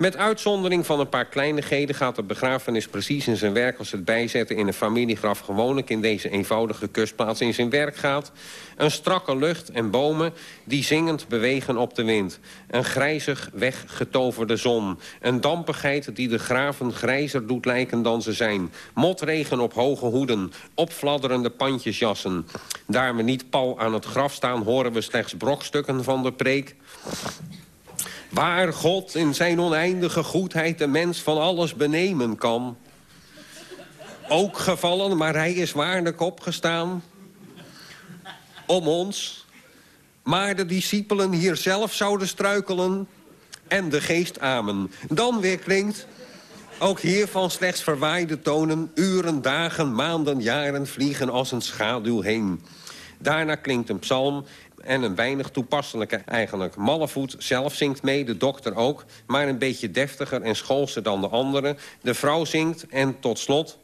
Met uitzondering van een paar kleinigheden gaat de begrafenis precies in zijn werk... als het bijzetten in een familiegraf gewoonlijk in deze eenvoudige kustplaats in zijn werk gaat. Een strakke lucht en bomen die zingend bewegen op de wind. Een grijzig weggetoverde zon. Een dampigheid die de graven grijzer doet lijken dan ze zijn. Motregen op hoge hoeden. Opfladderende pandjesjassen. Daar we niet pal aan het graf staan... horen we slechts brokstukken van de preek. Waar God in zijn oneindige goedheid de mens van alles benemen kan. Ook gevallen, maar hij is waarlijk opgestaan. Om ons. Maar de discipelen hier zelf zouden struikelen. En de geest amen. Dan weer klinkt... Ook hiervan slechts verwaaide tonen. Uren, dagen, maanden, jaren vliegen als een schaduw heen. Daarna klinkt een psalm en een weinig toepasselijke eigenlijk. Mallevoet zelf zingt mee, de dokter ook... maar een beetje deftiger en schoolser dan de anderen. De vrouw zingt en tot slot...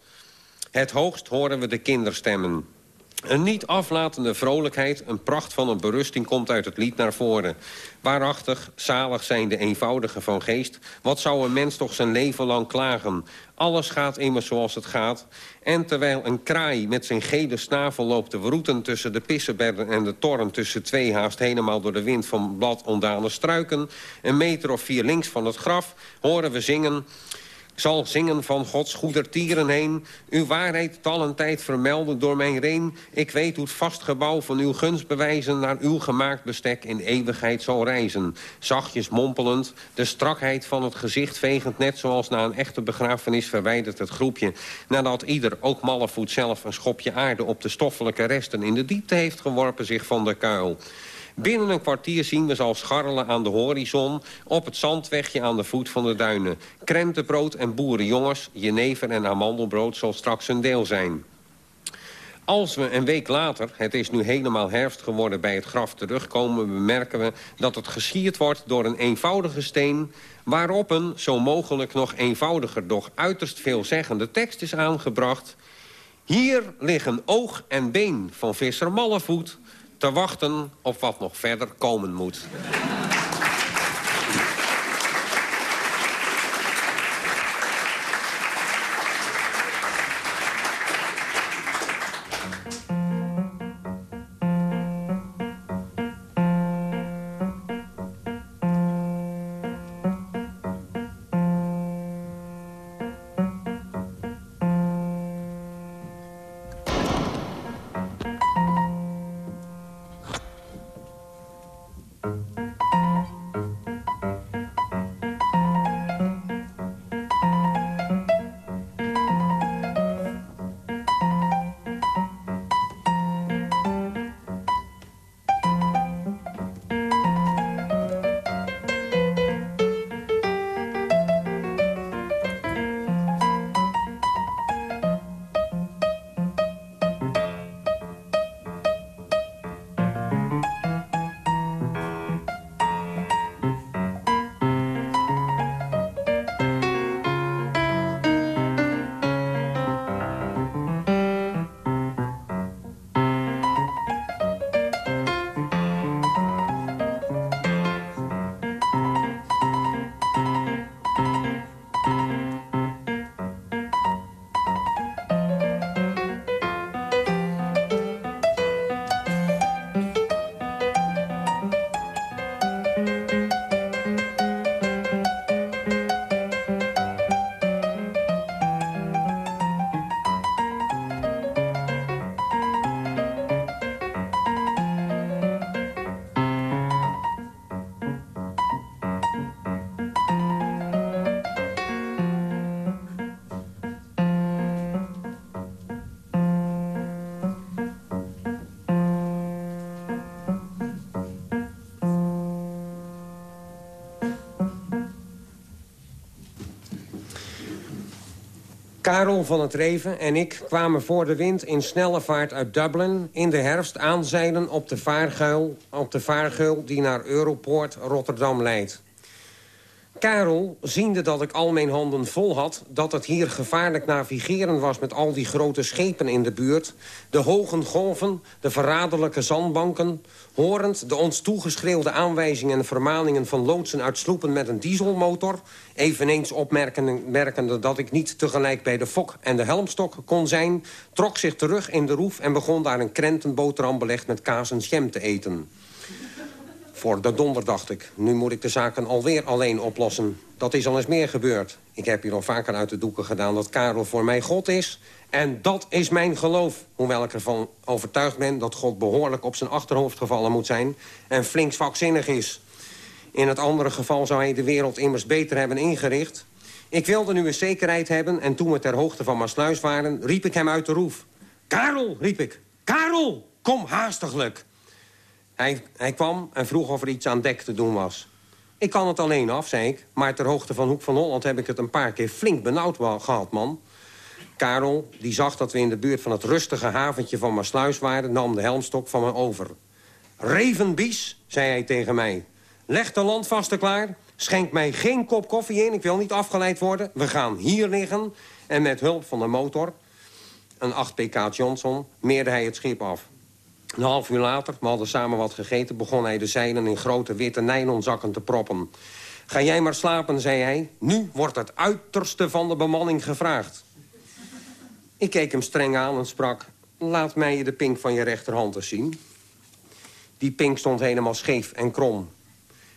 het hoogst horen we de kinderstemmen. Een niet aflatende vrolijkheid, een pracht van een berusting... komt uit het lied naar voren. Waarachtig, zalig zijn de eenvoudigen van geest. Wat zou een mens toch zijn leven lang klagen? Alles gaat immers zoals het gaat. En terwijl een kraai met zijn gele snavel loopt te wroeten... tussen de pissenbedden en de toren tussen twee haast... helemaal door de wind van blad ontdane struiken... een meter of vier links van het graf horen we zingen zal zingen van Gods goedertieren heen. Uw waarheid talentijd vermelden door mijn reen. Ik weet hoe het vast gebouw van uw gunst bewijzen... naar uw gemaakt bestek in eeuwigheid zal reizen. Zachtjes mompelend, de strakheid van het gezicht vegend... net zoals na een echte begrafenis verwijdert het groepje... nadat ieder, ook Mallevoet zelf, een schopje aarde... op de stoffelijke resten in de diepte heeft geworpen zich van de kuil. Binnen een kwartier zien we ze al scharrelen aan de horizon... op het zandwegje aan de voet van de duinen. Krentenbrood en boerenjongens, jenever en amandelbrood zal straks een deel zijn. Als we een week later, het is nu helemaal herfst geworden... bij het graf terugkomen, bemerken we dat het geschierd wordt... door een eenvoudige steen waarop een, zo mogelijk nog eenvoudiger... doch uiterst veelzeggende tekst is aangebracht... Hier liggen oog en been van visser Mallevoet te wachten op wat nog verder komen moet. Karel van het Reven en ik kwamen voor de wind in snelle vaart uit Dublin... in de herfst aanzeilen op de vaargeul, op de vaargeul die naar Europoort Rotterdam leidt. Karel, ziende dat ik al mijn handen vol had... dat het hier gevaarlijk navigeren was met al die grote schepen in de buurt... de hoge golven, de verraderlijke zandbanken... horend de ons toegeschreeuwde aanwijzingen en vermaningen van loodsen uit sloepen met een dieselmotor... eveneens opmerkende dat ik niet tegelijk bij de fok en de helmstok kon zijn... trok zich terug in de roef en begon daar een krentenboterham belegd met kaas en jam te eten... Voor de donder dacht ik. Nu moet ik de zaken alweer alleen oplossen. Dat is al eens meer gebeurd. Ik heb hier al vaker uit de doeken gedaan dat Karel voor mij God is. En dat is mijn geloof. Hoewel ik ervan overtuigd ben dat God behoorlijk op zijn achterhoofd gevallen moet zijn... en flink vakzinnig is. In het andere geval zou hij de wereld immers beter hebben ingericht. Ik wilde nu een zekerheid hebben en toen we ter hoogte van Maasluis waren... riep ik hem uit de roef. Karel, riep ik. Karel, kom haastiglijk. Hij, hij kwam en vroeg of er iets aan dek te doen was. Ik kan het alleen af, zei ik. Maar ter hoogte van Hoek van Holland heb ik het een paar keer flink benauwd gehad, man. Karel, die zag dat we in de buurt van het rustige haventje van Maasluis waren... nam de helmstok van me over. Revenbies, zei hij tegen mij. Leg de landvaste klaar. Schenk mij geen kop koffie in. Ik wil niet afgeleid worden. We gaan hier liggen. En met hulp van de motor, een 8 pk Johnson, meerde hij het schip af. Een half uur later, we hadden samen wat gegeten... begon hij de zeilen in grote witte nylonzakken te proppen. Ga jij maar slapen, zei hij. Nu wordt het uiterste van de bemanning gevraagd. Ik keek hem streng aan en sprak... Laat mij je de pink van je rechterhand eens zien. Die pink stond helemaal scheef en krom.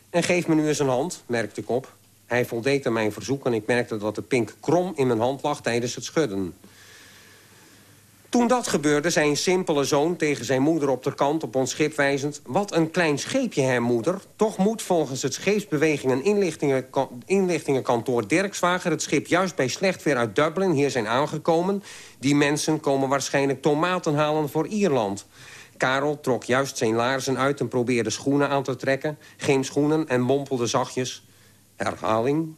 En geef me nu eens een hand, merkte ik op. Hij voldeed aan mijn verzoek en ik merkte dat de pink krom in mijn hand lag tijdens het schudden. Toen dat gebeurde, zei een simpele zoon tegen zijn moeder op de kant op ons schip wijzend... Wat een klein scheepje, hè, moeder. Toch moet volgens het scheepsbeweging en inlichtingenkantoor Dirkswager... het schip juist bij slecht weer uit Dublin hier zijn aangekomen. Die mensen komen waarschijnlijk tomaten halen voor Ierland. Karel trok juist zijn laarzen uit en probeerde schoenen aan te trekken. Geen schoenen en mompelde zachtjes. Herhaling,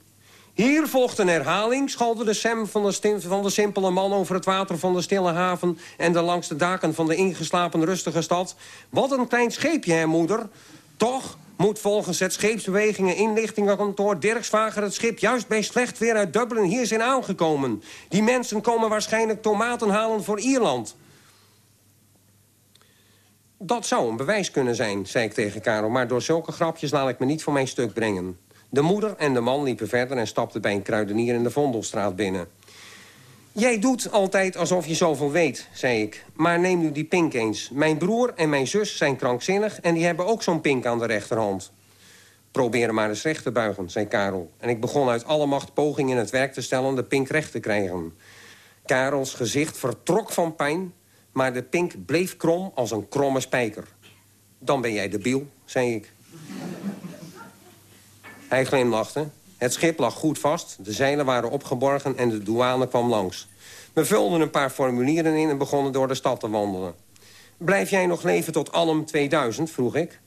hier volgt een herhaling, schalde de Sam van de, van de simpele man... over het water van de stille haven... en de langs de daken van de ingeslapen rustige stad. Wat een klein scheepje, hè, moeder? Toch moet volgens het scheepsbewegingen inlichtingenkantoor Dirksvager het schip juist bij slecht weer uit Dublin hier zijn aangekomen. Die mensen komen waarschijnlijk tomaten halen voor Ierland. Dat zou een bewijs kunnen zijn, zei ik tegen Karel... maar door zulke grapjes laat ik me niet voor mijn stuk brengen. De moeder en de man liepen verder en stapten bij een kruidenier in de Vondelstraat binnen. Jij doet altijd alsof je zoveel weet, zei ik. Maar neem nu die pink eens. Mijn broer en mijn zus zijn krankzinnig... en die hebben ook zo'n pink aan de rechterhand. Probeer maar eens recht te buigen, zei Karel. En ik begon uit alle macht pogingen in het werk te stellen... de pink recht te krijgen. Karels gezicht vertrok van pijn... maar de pink bleef krom als een kromme spijker. Dan ben jij debiel, zei ik. Hij glimlachte. Het schip lag goed vast, de zeilen waren opgeborgen en de douane kwam langs. We vulden een paar formulieren in en begonnen door de stad te wandelen. Blijf jij nog leven tot Alm 2000, vroeg ik.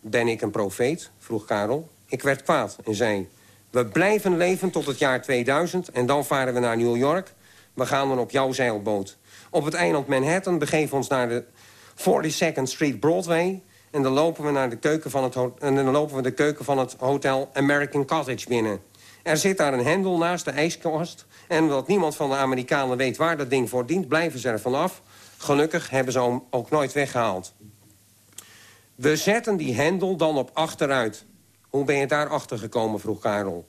Ben ik een profeet, vroeg Karel. Ik werd kwaad en zei... We blijven leven tot het jaar 2000 en dan varen we naar New York. We gaan dan op jouw zeilboot. Op het eiland Manhattan begeven ons naar de 42nd Street Broadway... En dan lopen we, naar de keuken van het en dan lopen we de keuken van het hotel American Cottage binnen. Er zit daar een hendel naast de ijskast. En omdat niemand van de Amerikanen weet waar dat ding voor dient... blijven ze er vanaf. Gelukkig hebben ze hem ook nooit weggehaald. We zetten die hendel dan op achteruit. Hoe ben je daar achter gekomen, vroeg Karel.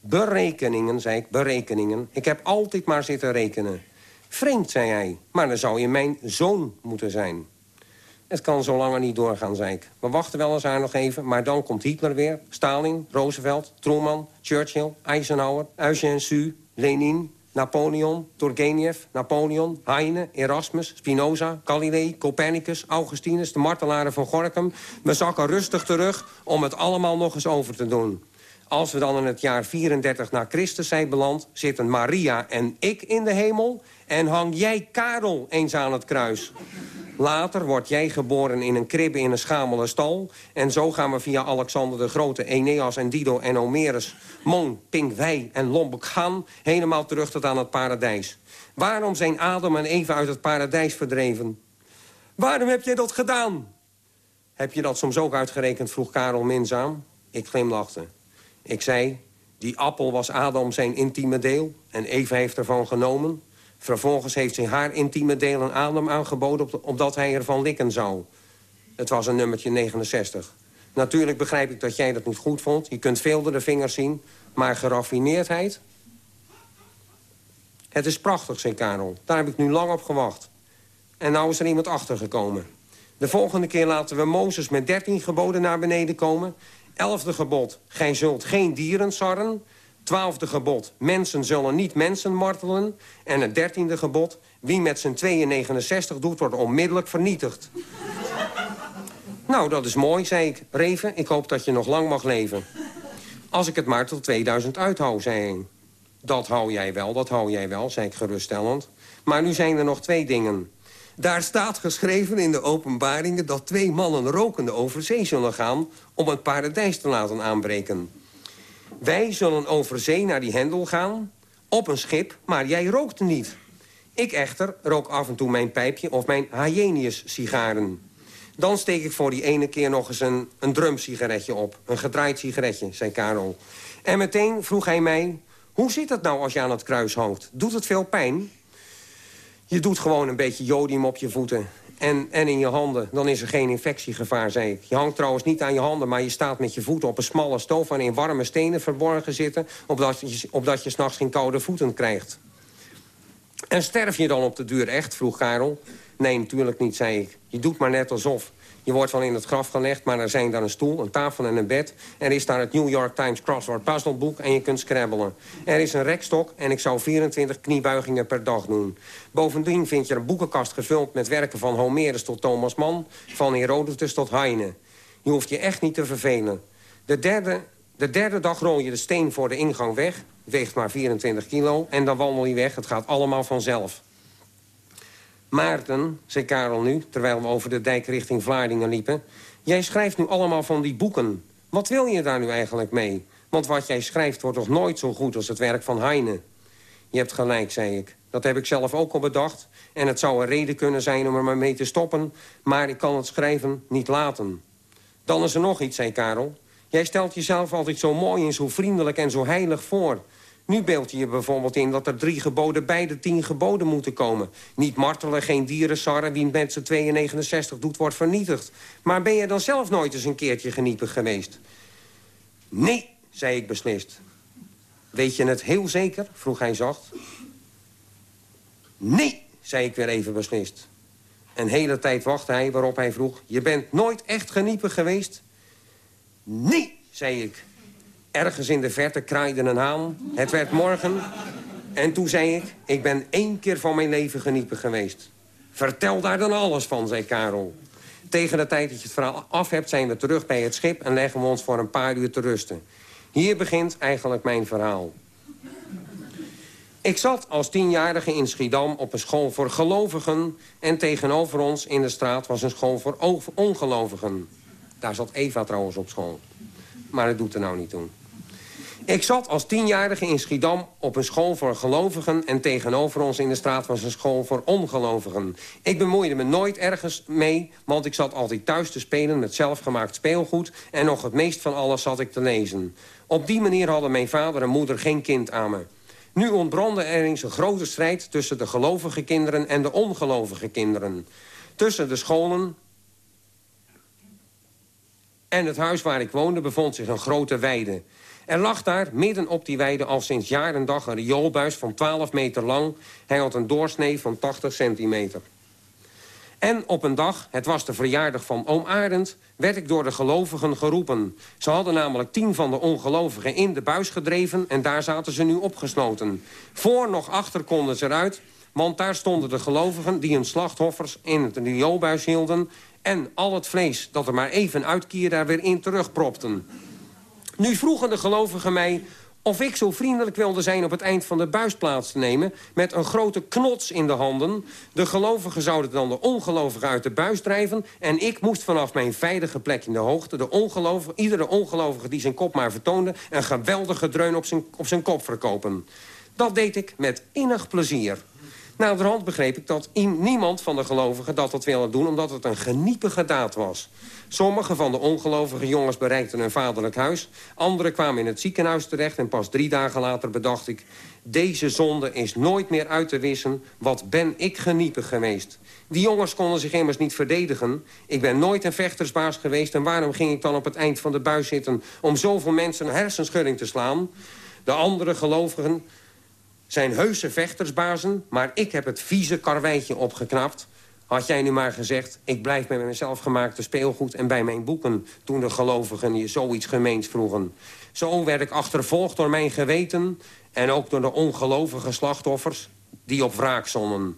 Berekeningen, zei ik, berekeningen. Ik heb altijd maar zitten rekenen. Vreemd, zei hij, maar dan zou je mijn zoon moeten zijn. Het kan zo langer niet doorgaan, zei ik. We wachten wel eens aan nog even, maar dan komt Hitler weer. Stalin, Roosevelt, Truman, Churchill, Eisenhower, Eugène Lenin, Napoleon, Turgenev, Napoleon, Heine, Erasmus, Spinoza, Galilei, Copernicus, Augustinus, de martelaren van Gorkum. We zakken rustig terug om het allemaal nog eens over te doen. Als we dan in het jaar 34 na Christus zijn beland... zitten Maria en ik in de hemel... en hang jij Karel eens aan het kruis. Later word jij geboren in een kribbe in een schamele stal. En zo gaan we via Alexander de Grote, Eneas en Dido en Homerus... Mon, Wij en Lombok gaan helemaal terug tot aan het paradijs. Waarom zijn Adam en Eva uit het paradijs verdreven? Waarom heb jij dat gedaan? Heb je dat soms ook uitgerekend, vroeg Karel minzaam. Ik glimlachte. Ik zei, Die appel was Adam zijn intieme deel en Eva heeft ervan genomen. Vervolgens heeft zij haar intieme deel aan Adam aangeboden... opdat hij ervan likken zou. Het was een nummertje 69. Natuurlijk begrijp ik dat jij dat niet goed vond. Je kunt veel door de vingers zien. Maar geraffineerdheid? Het is prachtig, zei Karel. Daar heb ik nu lang op gewacht. En nou is er iemand achtergekomen. De volgende keer laten we Mozes met dertien geboden naar beneden komen. Elfde gebod, gij zult geen dieren sarren. Twaalfde gebod, mensen zullen niet mensen martelen. En het dertiende gebod, wie met zijn 269 doet, wordt onmiddellijk vernietigd. nou, dat is mooi, zei ik. Reven, ik hoop dat je nog lang mag leven. Als ik het maar tot 2000 uithoud, zei hij. Dat hou jij wel, dat hou jij wel, zei ik geruststellend. Maar nu zijn er nog twee dingen. Daar staat geschreven in de openbaringen dat twee mannen rokende over zee zullen gaan... om het paradijs te laten aanbreken. Wij zullen over zee naar die hendel gaan, op een schip, maar jij rookte niet. Ik echter rook af en toe mijn pijpje of mijn Hyenius-sigaren. Dan steek ik voor die ene keer nog eens een, een drumsigaretje op. Een gedraaid sigaretje, zei Karel. En meteen vroeg hij mij... Hoe zit het nou als je aan het kruis hangt? Doet het veel pijn? Je doet gewoon een beetje jodium op je voeten en, en in je handen. Dan is er geen infectiegevaar, zei ik. Je hangt trouwens niet aan je handen, maar je staat met je voeten op een smalle stoof... waarin warme stenen verborgen zitten... opdat je, opdat je s'nachts geen koude voeten krijgt. En sterf je dan op de duur echt, vroeg Karel. Nee, natuurlijk niet, zei ik. Je doet maar net alsof. Je wordt wel in het graf gelegd, maar er zijn dan een stoel, een tafel en een bed. Er is daar het New York Times Crossword Puzzleboek en je kunt scrabbelen. Er is een rekstok en ik zou 24 kniebuigingen per dag doen. Bovendien vind je een boekenkast gevuld met werken van Homerus tot Thomas Mann... van Herodotus tot Heine. Je hoeft je echt niet te vervelen. De derde, de derde dag rol je de steen voor de ingang weg. Weegt maar 24 kilo. En dan wandel je weg. Het gaat allemaal vanzelf. Maarten, zei Karel nu, terwijl we over de dijk richting Vlaardingen liepen... jij schrijft nu allemaal van die boeken. Wat wil je daar nu eigenlijk mee? Want wat jij schrijft wordt toch nooit zo goed als het werk van Heine? Je hebt gelijk, zei ik. Dat heb ik zelf ook al bedacht. En het zou een reden kunnen zijn om er maar mee te stoppen... maar ik kan het schrijven niet laten. Dan is er nog iets, zei Karel. Jij stelt jezelf altijd zo mooi en zo vriendelijk en zo heilig voor... Nu beeld je je bijvoorbeeld in dat er drie geboden bij de tien geboden moeten komen. Niet martelen, geen dieren sarren, wie mensen 269 doet, wordt vernietigd. Maar ben je dan zelf nooit eens een keertje geniepig geweest? Nee, zei ik beslist. Weet je het heel zeker? vroeg hij zacht. Nee, zei ik weer even beslist. Een hele tijd wachtte hij, waarop hij vroeg... Je bent nooit echt geniepig geweest? Nee, zei ik. Ergens in de verte kraaide een haan. Het werd morgen. En toen zei ik, ik ben één keer van mijn leven geniepen geweest. Vertel daar dan alles van, zei Karel. Tegen de tijd dat je het verhaal af hebt, zijn we terug bij het schip... en leggen we ons voor een paar uur te rusten. Hier begint eigenlijk mijn verhaal. Ik zat als tienjarige in Schiedam op een school voor gelovigen... en tegenover ons in de straat was een school voor ongelovigen. Daar zat Eva trouwens op school. Maar dat doet er nou niet toe. Ik zat als tienjarige in Schiedam op een school voor gelovigen... en tegenover ons in de straat was een school voor ongelovigen. Ik bemoeide me nooit ergens mee, want ik zat altijd thuis te spelen... met zelfgemaakt speelgoed en nog het meest van alles zat ik te lezen. Op die manier hadden mijn vader en moeder geen kind aan me. Nu ontbrandde er eens een grote strijd tussen de gelovige kinderen en de ongelovige kinderen. Tussen de scholen en het huis waar ik woonde bevond zich een grote weide. Er lag daar, midden op die weide, al sinds jaar en dag een rioolbuis van 12 meter lang. Hij had een doorsnee van 80 centimeter. En op een dag, het was de verjaardag van oom Arend... werd ik door de gelovigen geroepen. Ze hadden namelijk tien van de ongelovigen in de buis gedreven... en daar zaten ze nu opgesloten. Voor nog achter konden ze eruit... want daar stonden de gelovigen die hun slachtoffers in het rioolbuis hielden... en al het vlees dat er maar even uitkier daar weer in terugpropten. Nu vroegen de gelovigen mij of ik zo vriendelijk wilde zijn op het eind van de buis plaats te nemen... met een grote knots in de handen. De gelovigen zouden dan de ongelovigen uit de buis drijven... en ik moest vanaf mijn veilige plek in de hoogte... De ongelovige, iedere ongelovige die zijn kop maar vertoonde... een geweldige dreun op zijn, op zijn kop verkopen. Dat deed ik met innig plezier. Naderhand begreep ik dat niemand van de gelovigen dat had willen doen... omdat het een geniepige daad was. Sommige van de ongelovige jongens bereikten hun vaderlijk huis. Anderen kwamen in het ziekenhuis terecht en pas drie dagen later bedacht ik... deze zonde is nooit meer uit te wissen. Wat ben ik geniepig geweest. Die jongens konden zich immers niet verdedigen. Ik ben nooit een vechtersbaas geweest... en waarom ging ik dan op het eind van de buis zitten... om zoveel mensen een hersenschudding te slaan? De andere gelovigen zijn heuse vechtersbazen... maar ik heb het vieze karweitje opgeknapt... Had jij nu maar gezegd, ik blijf bij mijn zelfgemaakte speelgoed... en bij mijn boeken, toen de gelovigen je zoiets gemeens vroegen. Zo werd ik achtervolgd door mijn geweten... en ook door de ongelovige slachtoffers die op wraak zonnen.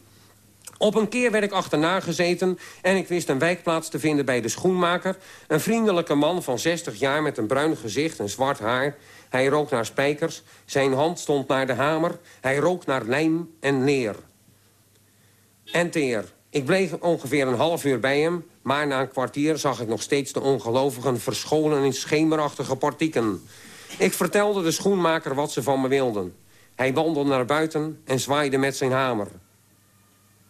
Op een keer werd ik achterna gezeten en ik wist een wijkplaats te vinden bij de schoenmaker. Een vriendelijke man van 60 jaar met een bruin gezicht en zwart haar. Hij rook naar spijkers, zijn hand stond naar de hamer. Hij rook naar lijm en leer. En teer, ik bleef ongeveer een half uur bij hem... maar na een kwartier zag ik nog steeds de ongelovigen... verscholen in schemerachtige portieken. Ik vertelde de schoenmaker wat ze van me wilden. Hij wandelde naar buiten en zwaaide met zijn hamer.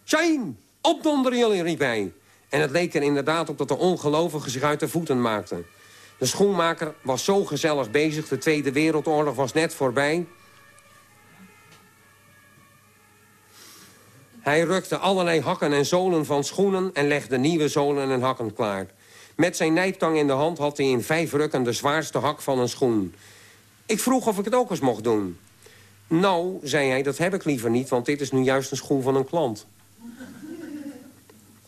Shane, opdonderen jullie, riep hij. En het leek er inderdaad op dat de ongelovigen zich uit de voeten maakten. De schoenmaker was zo gezellig bezig, de Tweede Wereldoorlog was net voorbij... Hij rukte allerlei hakken en zolen van schoenen... en legde nieuwe zolen en hakken klaar. Met zijn nijptang in de hand had hij in vijf rukken... de zwaarste hak van een schoen. Ik vroeg of ik het ook eens mocht doen. Nou, zei hij, dat heb ik liever niet... want dit is nu juist een schoen van een klant.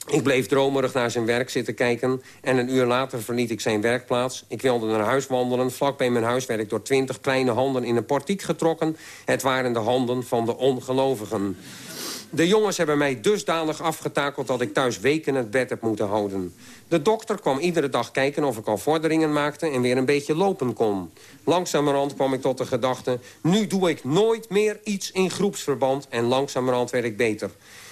Ik bleef dromerig naar zijn werk zitten kijken... en een uur later verliet ik zijn werkplaats. Ik wilde naar huis wandelen. Vlak bij mijn huis werd ik door twintig kleine handen in een portiek getrokken. Het waren de handen van de ongelovigen. De jongens hebben mij dusdanig afgetakeld dat ik thuis weken het bed heb moeten houden. De dokter kwam iedere dag kijken of ik al vorderingen maakte en weer een beetje lopen kon. Langzamerhand kwam ik tot de gedachte... nu doe ik nooit meer iets in groepsverband en langzamerhand werd ik beter.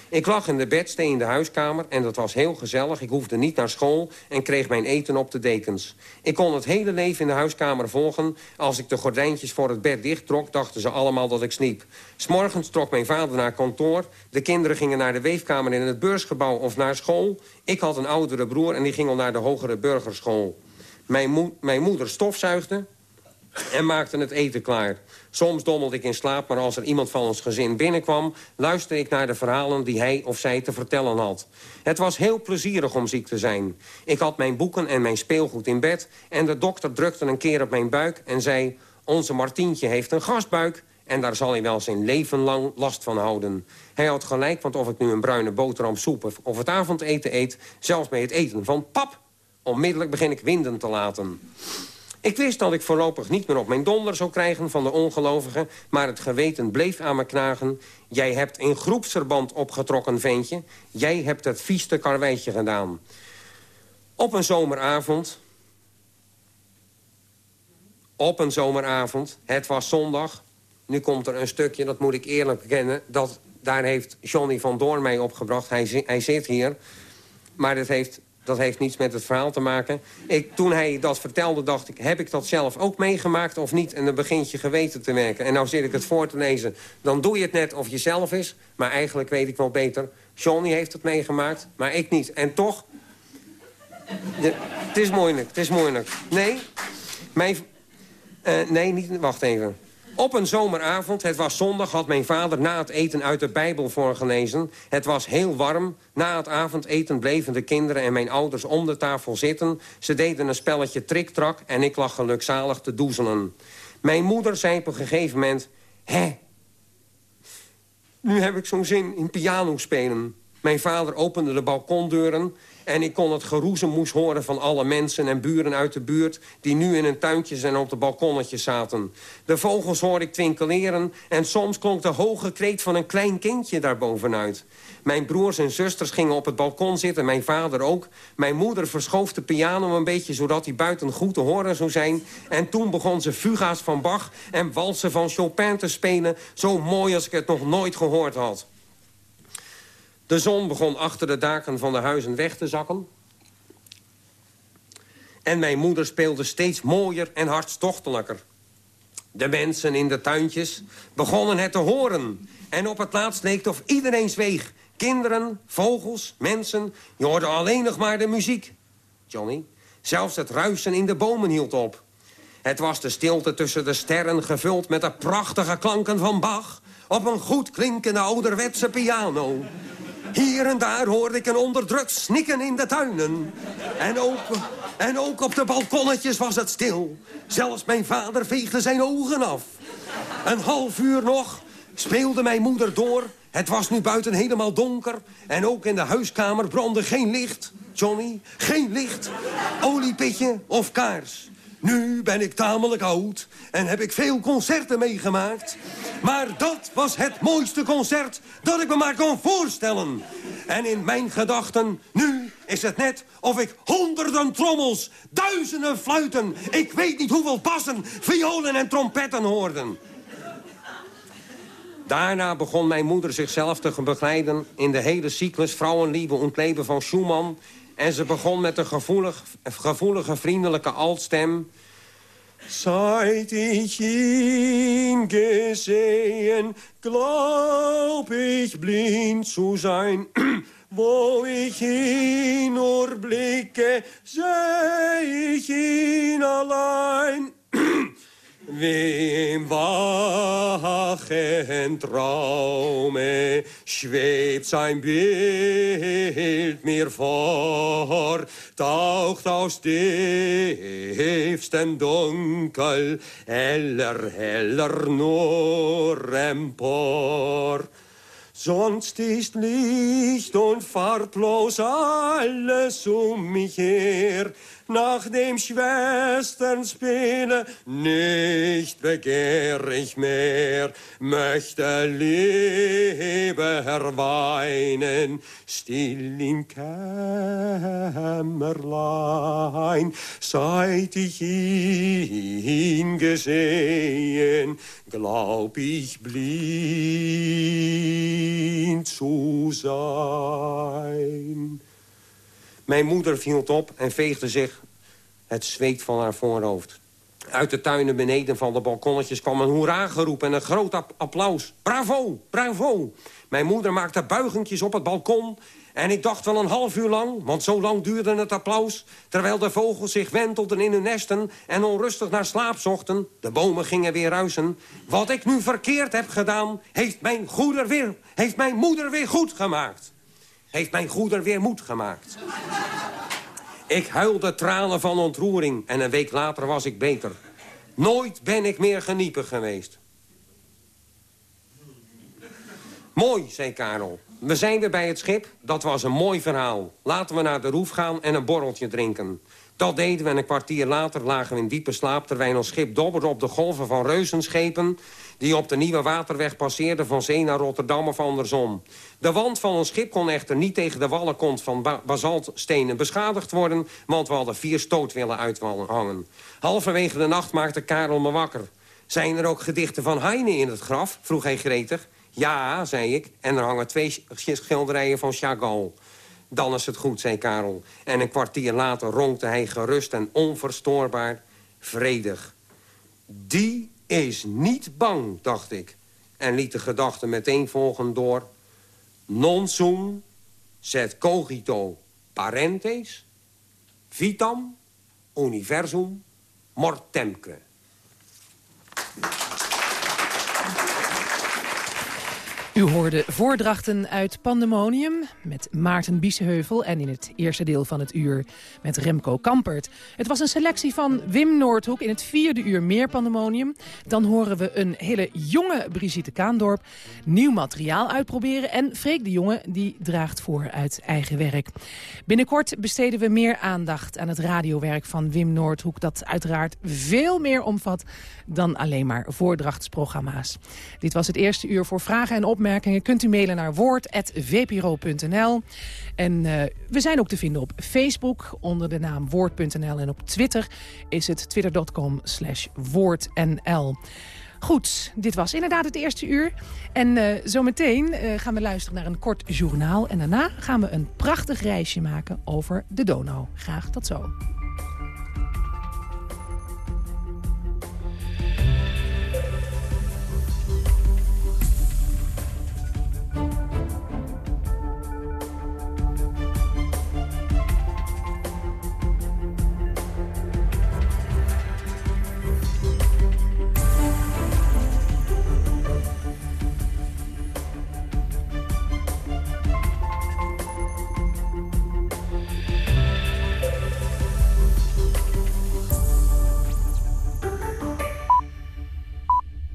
Ik lag in de bedstee in de huiskamer en dat was heel gezellig. Ik hoefde niet naar school en kreeg mijn eten op de dekens. Ik kon het hele leven in de huiskamer volgen. Als ik de gordijntjes voor het bed dichttrok, dachten ze allemaal dat ik sliep. S'morgens trok mijn vader naar kantoor. De kinderen gingen naar de weefkamer in het beursgebouw of naar school. Ik had een oudere broer en die ging al naar de hogere burgerschool. Mijn, mijn moeder stofzuigde en maakte het eten klaar. Soms dommelde ik in slaap, maar als er iemand van ons gezin binnenkwam... luisterde ik naar de verhalen die hij of zij te vertellen had. Het was heel plezierig om ziek te zijn. Ik had mijn boeken en mijn speelgoed in bed... en de dokter drukte een keer op mijn buik en zei... onze Martientje heeft een gasbuik... en daar zal hij wel zijn leven lang last van houden. Hij had gelijk, want of ik nu een bruine boterham soep... of het avondeten eet, zelfs bij het eten van pap... onmiddellijk begin ik winden te laten. Ik wist dat ik voorlopig niet meer op mijn donder zou krijgen van de ongelovigen... maar het geweten bleef aan me knagen. Jij hebt in groepsverband opgetrokken, ventje. Jij hebt het vieste karweitje gedaan. Op een zomeravond... Op een zomeravond, het was zondag... nu komt er een stukje, dat moet ik eerlijk bekennen... Dat, daar heeft Johnny van Doorn mij opgebracht. Hij, hij zit hier. Maar dat heeft dat heeft niets met het verhaal te maken. Ik, toen hij dat vertelde, dacht ik, heb ik dat zelf ook meegemaakt of niet? En dan begint je geweten te werken. En nou zit ik het voor te lezen. Dan doe je het net of je zelf is. Maar eigenlijk weet ik wel beter. Johnny heeft het meegemaakt, maar ik niet. En toch... het is moeilijk, het is moeilijk. Nee, mijn... Uh, nee, niet... Wacht even. Op een zomeravond, het was zondag, had mijn vader na het eten uit de Bijbel voorgelezen. Het was heel warm. Na het avondeten bleven de kinderen en mijn ouders om de tafel zitten. Ze deden een spelletje triktrak en ik lag gelukzalig te doezelen. Mijn moeder zei op een gegeven moment... Hé, nu heb ik zo'n zin in piano spelen. Mijn vader opende de balkondeuren en ik kon het geroezemoes horen van alle mensen en buren uit de buurt... die nu in hun tuintjes en op de balkonnetjes zaten. De vogels hoorde ik twinkeleren... en soms klonk de hoge kreet van een klein kindje daarbovenuit. Mijn broers en zusters gingen op het balkon zitten, mijn vader ook. Mijn moeder verschoof de piano een beetje... zodat hij buiten goed te horen zou zijn. En toen begon ze fuga's van Bach en walsen van Chopin te spelen... zo mooi als ik het nog nooit gehoord had. De zon begon achter de daken van de huizen weg te zakken. En mijn moeder speelde steeds mooier en hartstochtelijker. De mensen in de tuintjes begonnen het te horen. En op het laatst leek het of iedereen zweeg. Kinderen, vogels, mensen, je hoorde alleen nog maar de muziek. Johnny, zelfs het ruisen in de bomen hield op. Het was de stilte tussen de sterren gevuld met de prachtige klanken van Bach... op een goed klinkende ouderwetse piano. Hier en daar hoorde ik een onderdrukt snikken in de tuinen. En ook, en ook op de balkonnetjes was het stil. Zelfs mijn vader veegde zijn ogen af. Een half uur nog speelde mijn moeder door. Het was nu buiten helemaal donker. En ook in de huiskamer brandde geen licht. Johnny, geen licht. Oliepitje of kaars. Nu ben ik tamelijk oud en heb ik veel concerten meegemaakt. Maar dat was het mooiste concert dat ik me maar kon voorstellen. En in mijn gedachten, nu is het net of ik honderden trommels, duizenden fluiten... ik weet niet hoeveel bassen, violen en trompetten hoorden. Daarna begon mijn moeder zichzelf te begeleiden... in de hele cyclus Vrouwenliebe und Leben van Schumann... En ze begon met een gevoelig, gevoelige, vriendelijke altstem. Seit ich ihn gesehen, glaub ich blind zu sein. Wo ich ihn nur blicke, seh ich ihn allein. Wie im wachen Traume schwebt sein Bild mir vor, taucht aus tiefstem Dunkel heller, heller nur empor. Sonst ist Licht und farblos alles um mich her, nach dem Schwestern spiele, nicht begehr ich mehr, möchte lieber weinen, still im Kämmerlein, seit ich ihn gesehen, glaub ich blind zu sein. Mijn moeder viel op en veegde zich het zweet van haar voorhoofd. Uit de tuinen beneden van de balkonnetjes kwam een hoera-geroep en een groot applaus. Bravo, bravo! Mijn moeder maakte buigentjes op het balkon... en ik dacht wel een half uur lang, want zo lang duurde het applaus... terwijl de vogels zich wentelden in hun nesten en onrustig naar slaap zochten. De bomen gingen weer ruisen. Wat ik nu verkeerd heb gedaan, heeft mijn, goeder weer, heeft mijn moeder weer goed gemaakt heeft mijn goeder weer moed gemaakt. ik huilde tranen van ontroering en een week later was ik beter. Nooit ben ik meer geniepig geweest. Mooi, zei Karel. We zijn weer bij het schip. Dat was een mooi verhaal. Laten we naar de roef gaan en een borreltje drinken. Dat deden we en een kwartier later lagen we in diepe slaap... terwijl ons schip dobberde op de golven van reuzenschepen... die op de Nieuwe Waterweg passeerden van zee naar Rotterdam of andersom. De wand van ons schip kon echter niet tegen de wallenkont van ba basaltstenen beschadigd worden... want we hadden vier stootwillen uithangen. Halverwege de nacht maakte Karel me wakker. Zijn er ook gedichten van Heine in het graf? vroeg hij gretig. Ja, zei ik, en er hangen twee schilderijen van Chagall. Dan is het goed, zei Karel. En een kwartier later ronkte hij gerust en onverstoorbaar vredig. Die is niet bang, dacht ik. En liet de gedachte meteen volgen door... Non sum, sed cogito parentes, vitam, universum, mortemque. U hoorde voordrachten uit Pandemonium met Maarten Biesheuvel... en in het eerste deel van het uur met Remco Kampert. Het was een selectie van Wim Noordhoek in het vierde uur meer Pandemonium. Dan horen we een hele jonge Brigitte Kaandorp nieuw materiaal uitproberen... en Freek de Jonge die draagt voor uit eigen werk. Binnenkort besteden we meer aandacht aan het radiowerk van Wim Noordhoek... dat uiteraard veel meer omvat dan alleen maar voordrachtsprogramma's. Dit was het eerste uur voor vragen en opmerkingen kunt u mailen naar woord.vpro.nl. En uh, we zijn ook te vinden op Facebook onder de naam woord.nl. En op Twitter is het twitter.com slash woordnl. Goed, dit was inderdaad het eerste uur. En uh, zometeen uh, gaan we luisteren naar een kort journaal. En daarna gaan we een prachtig reisje maken over de Donau. Graag tot zo.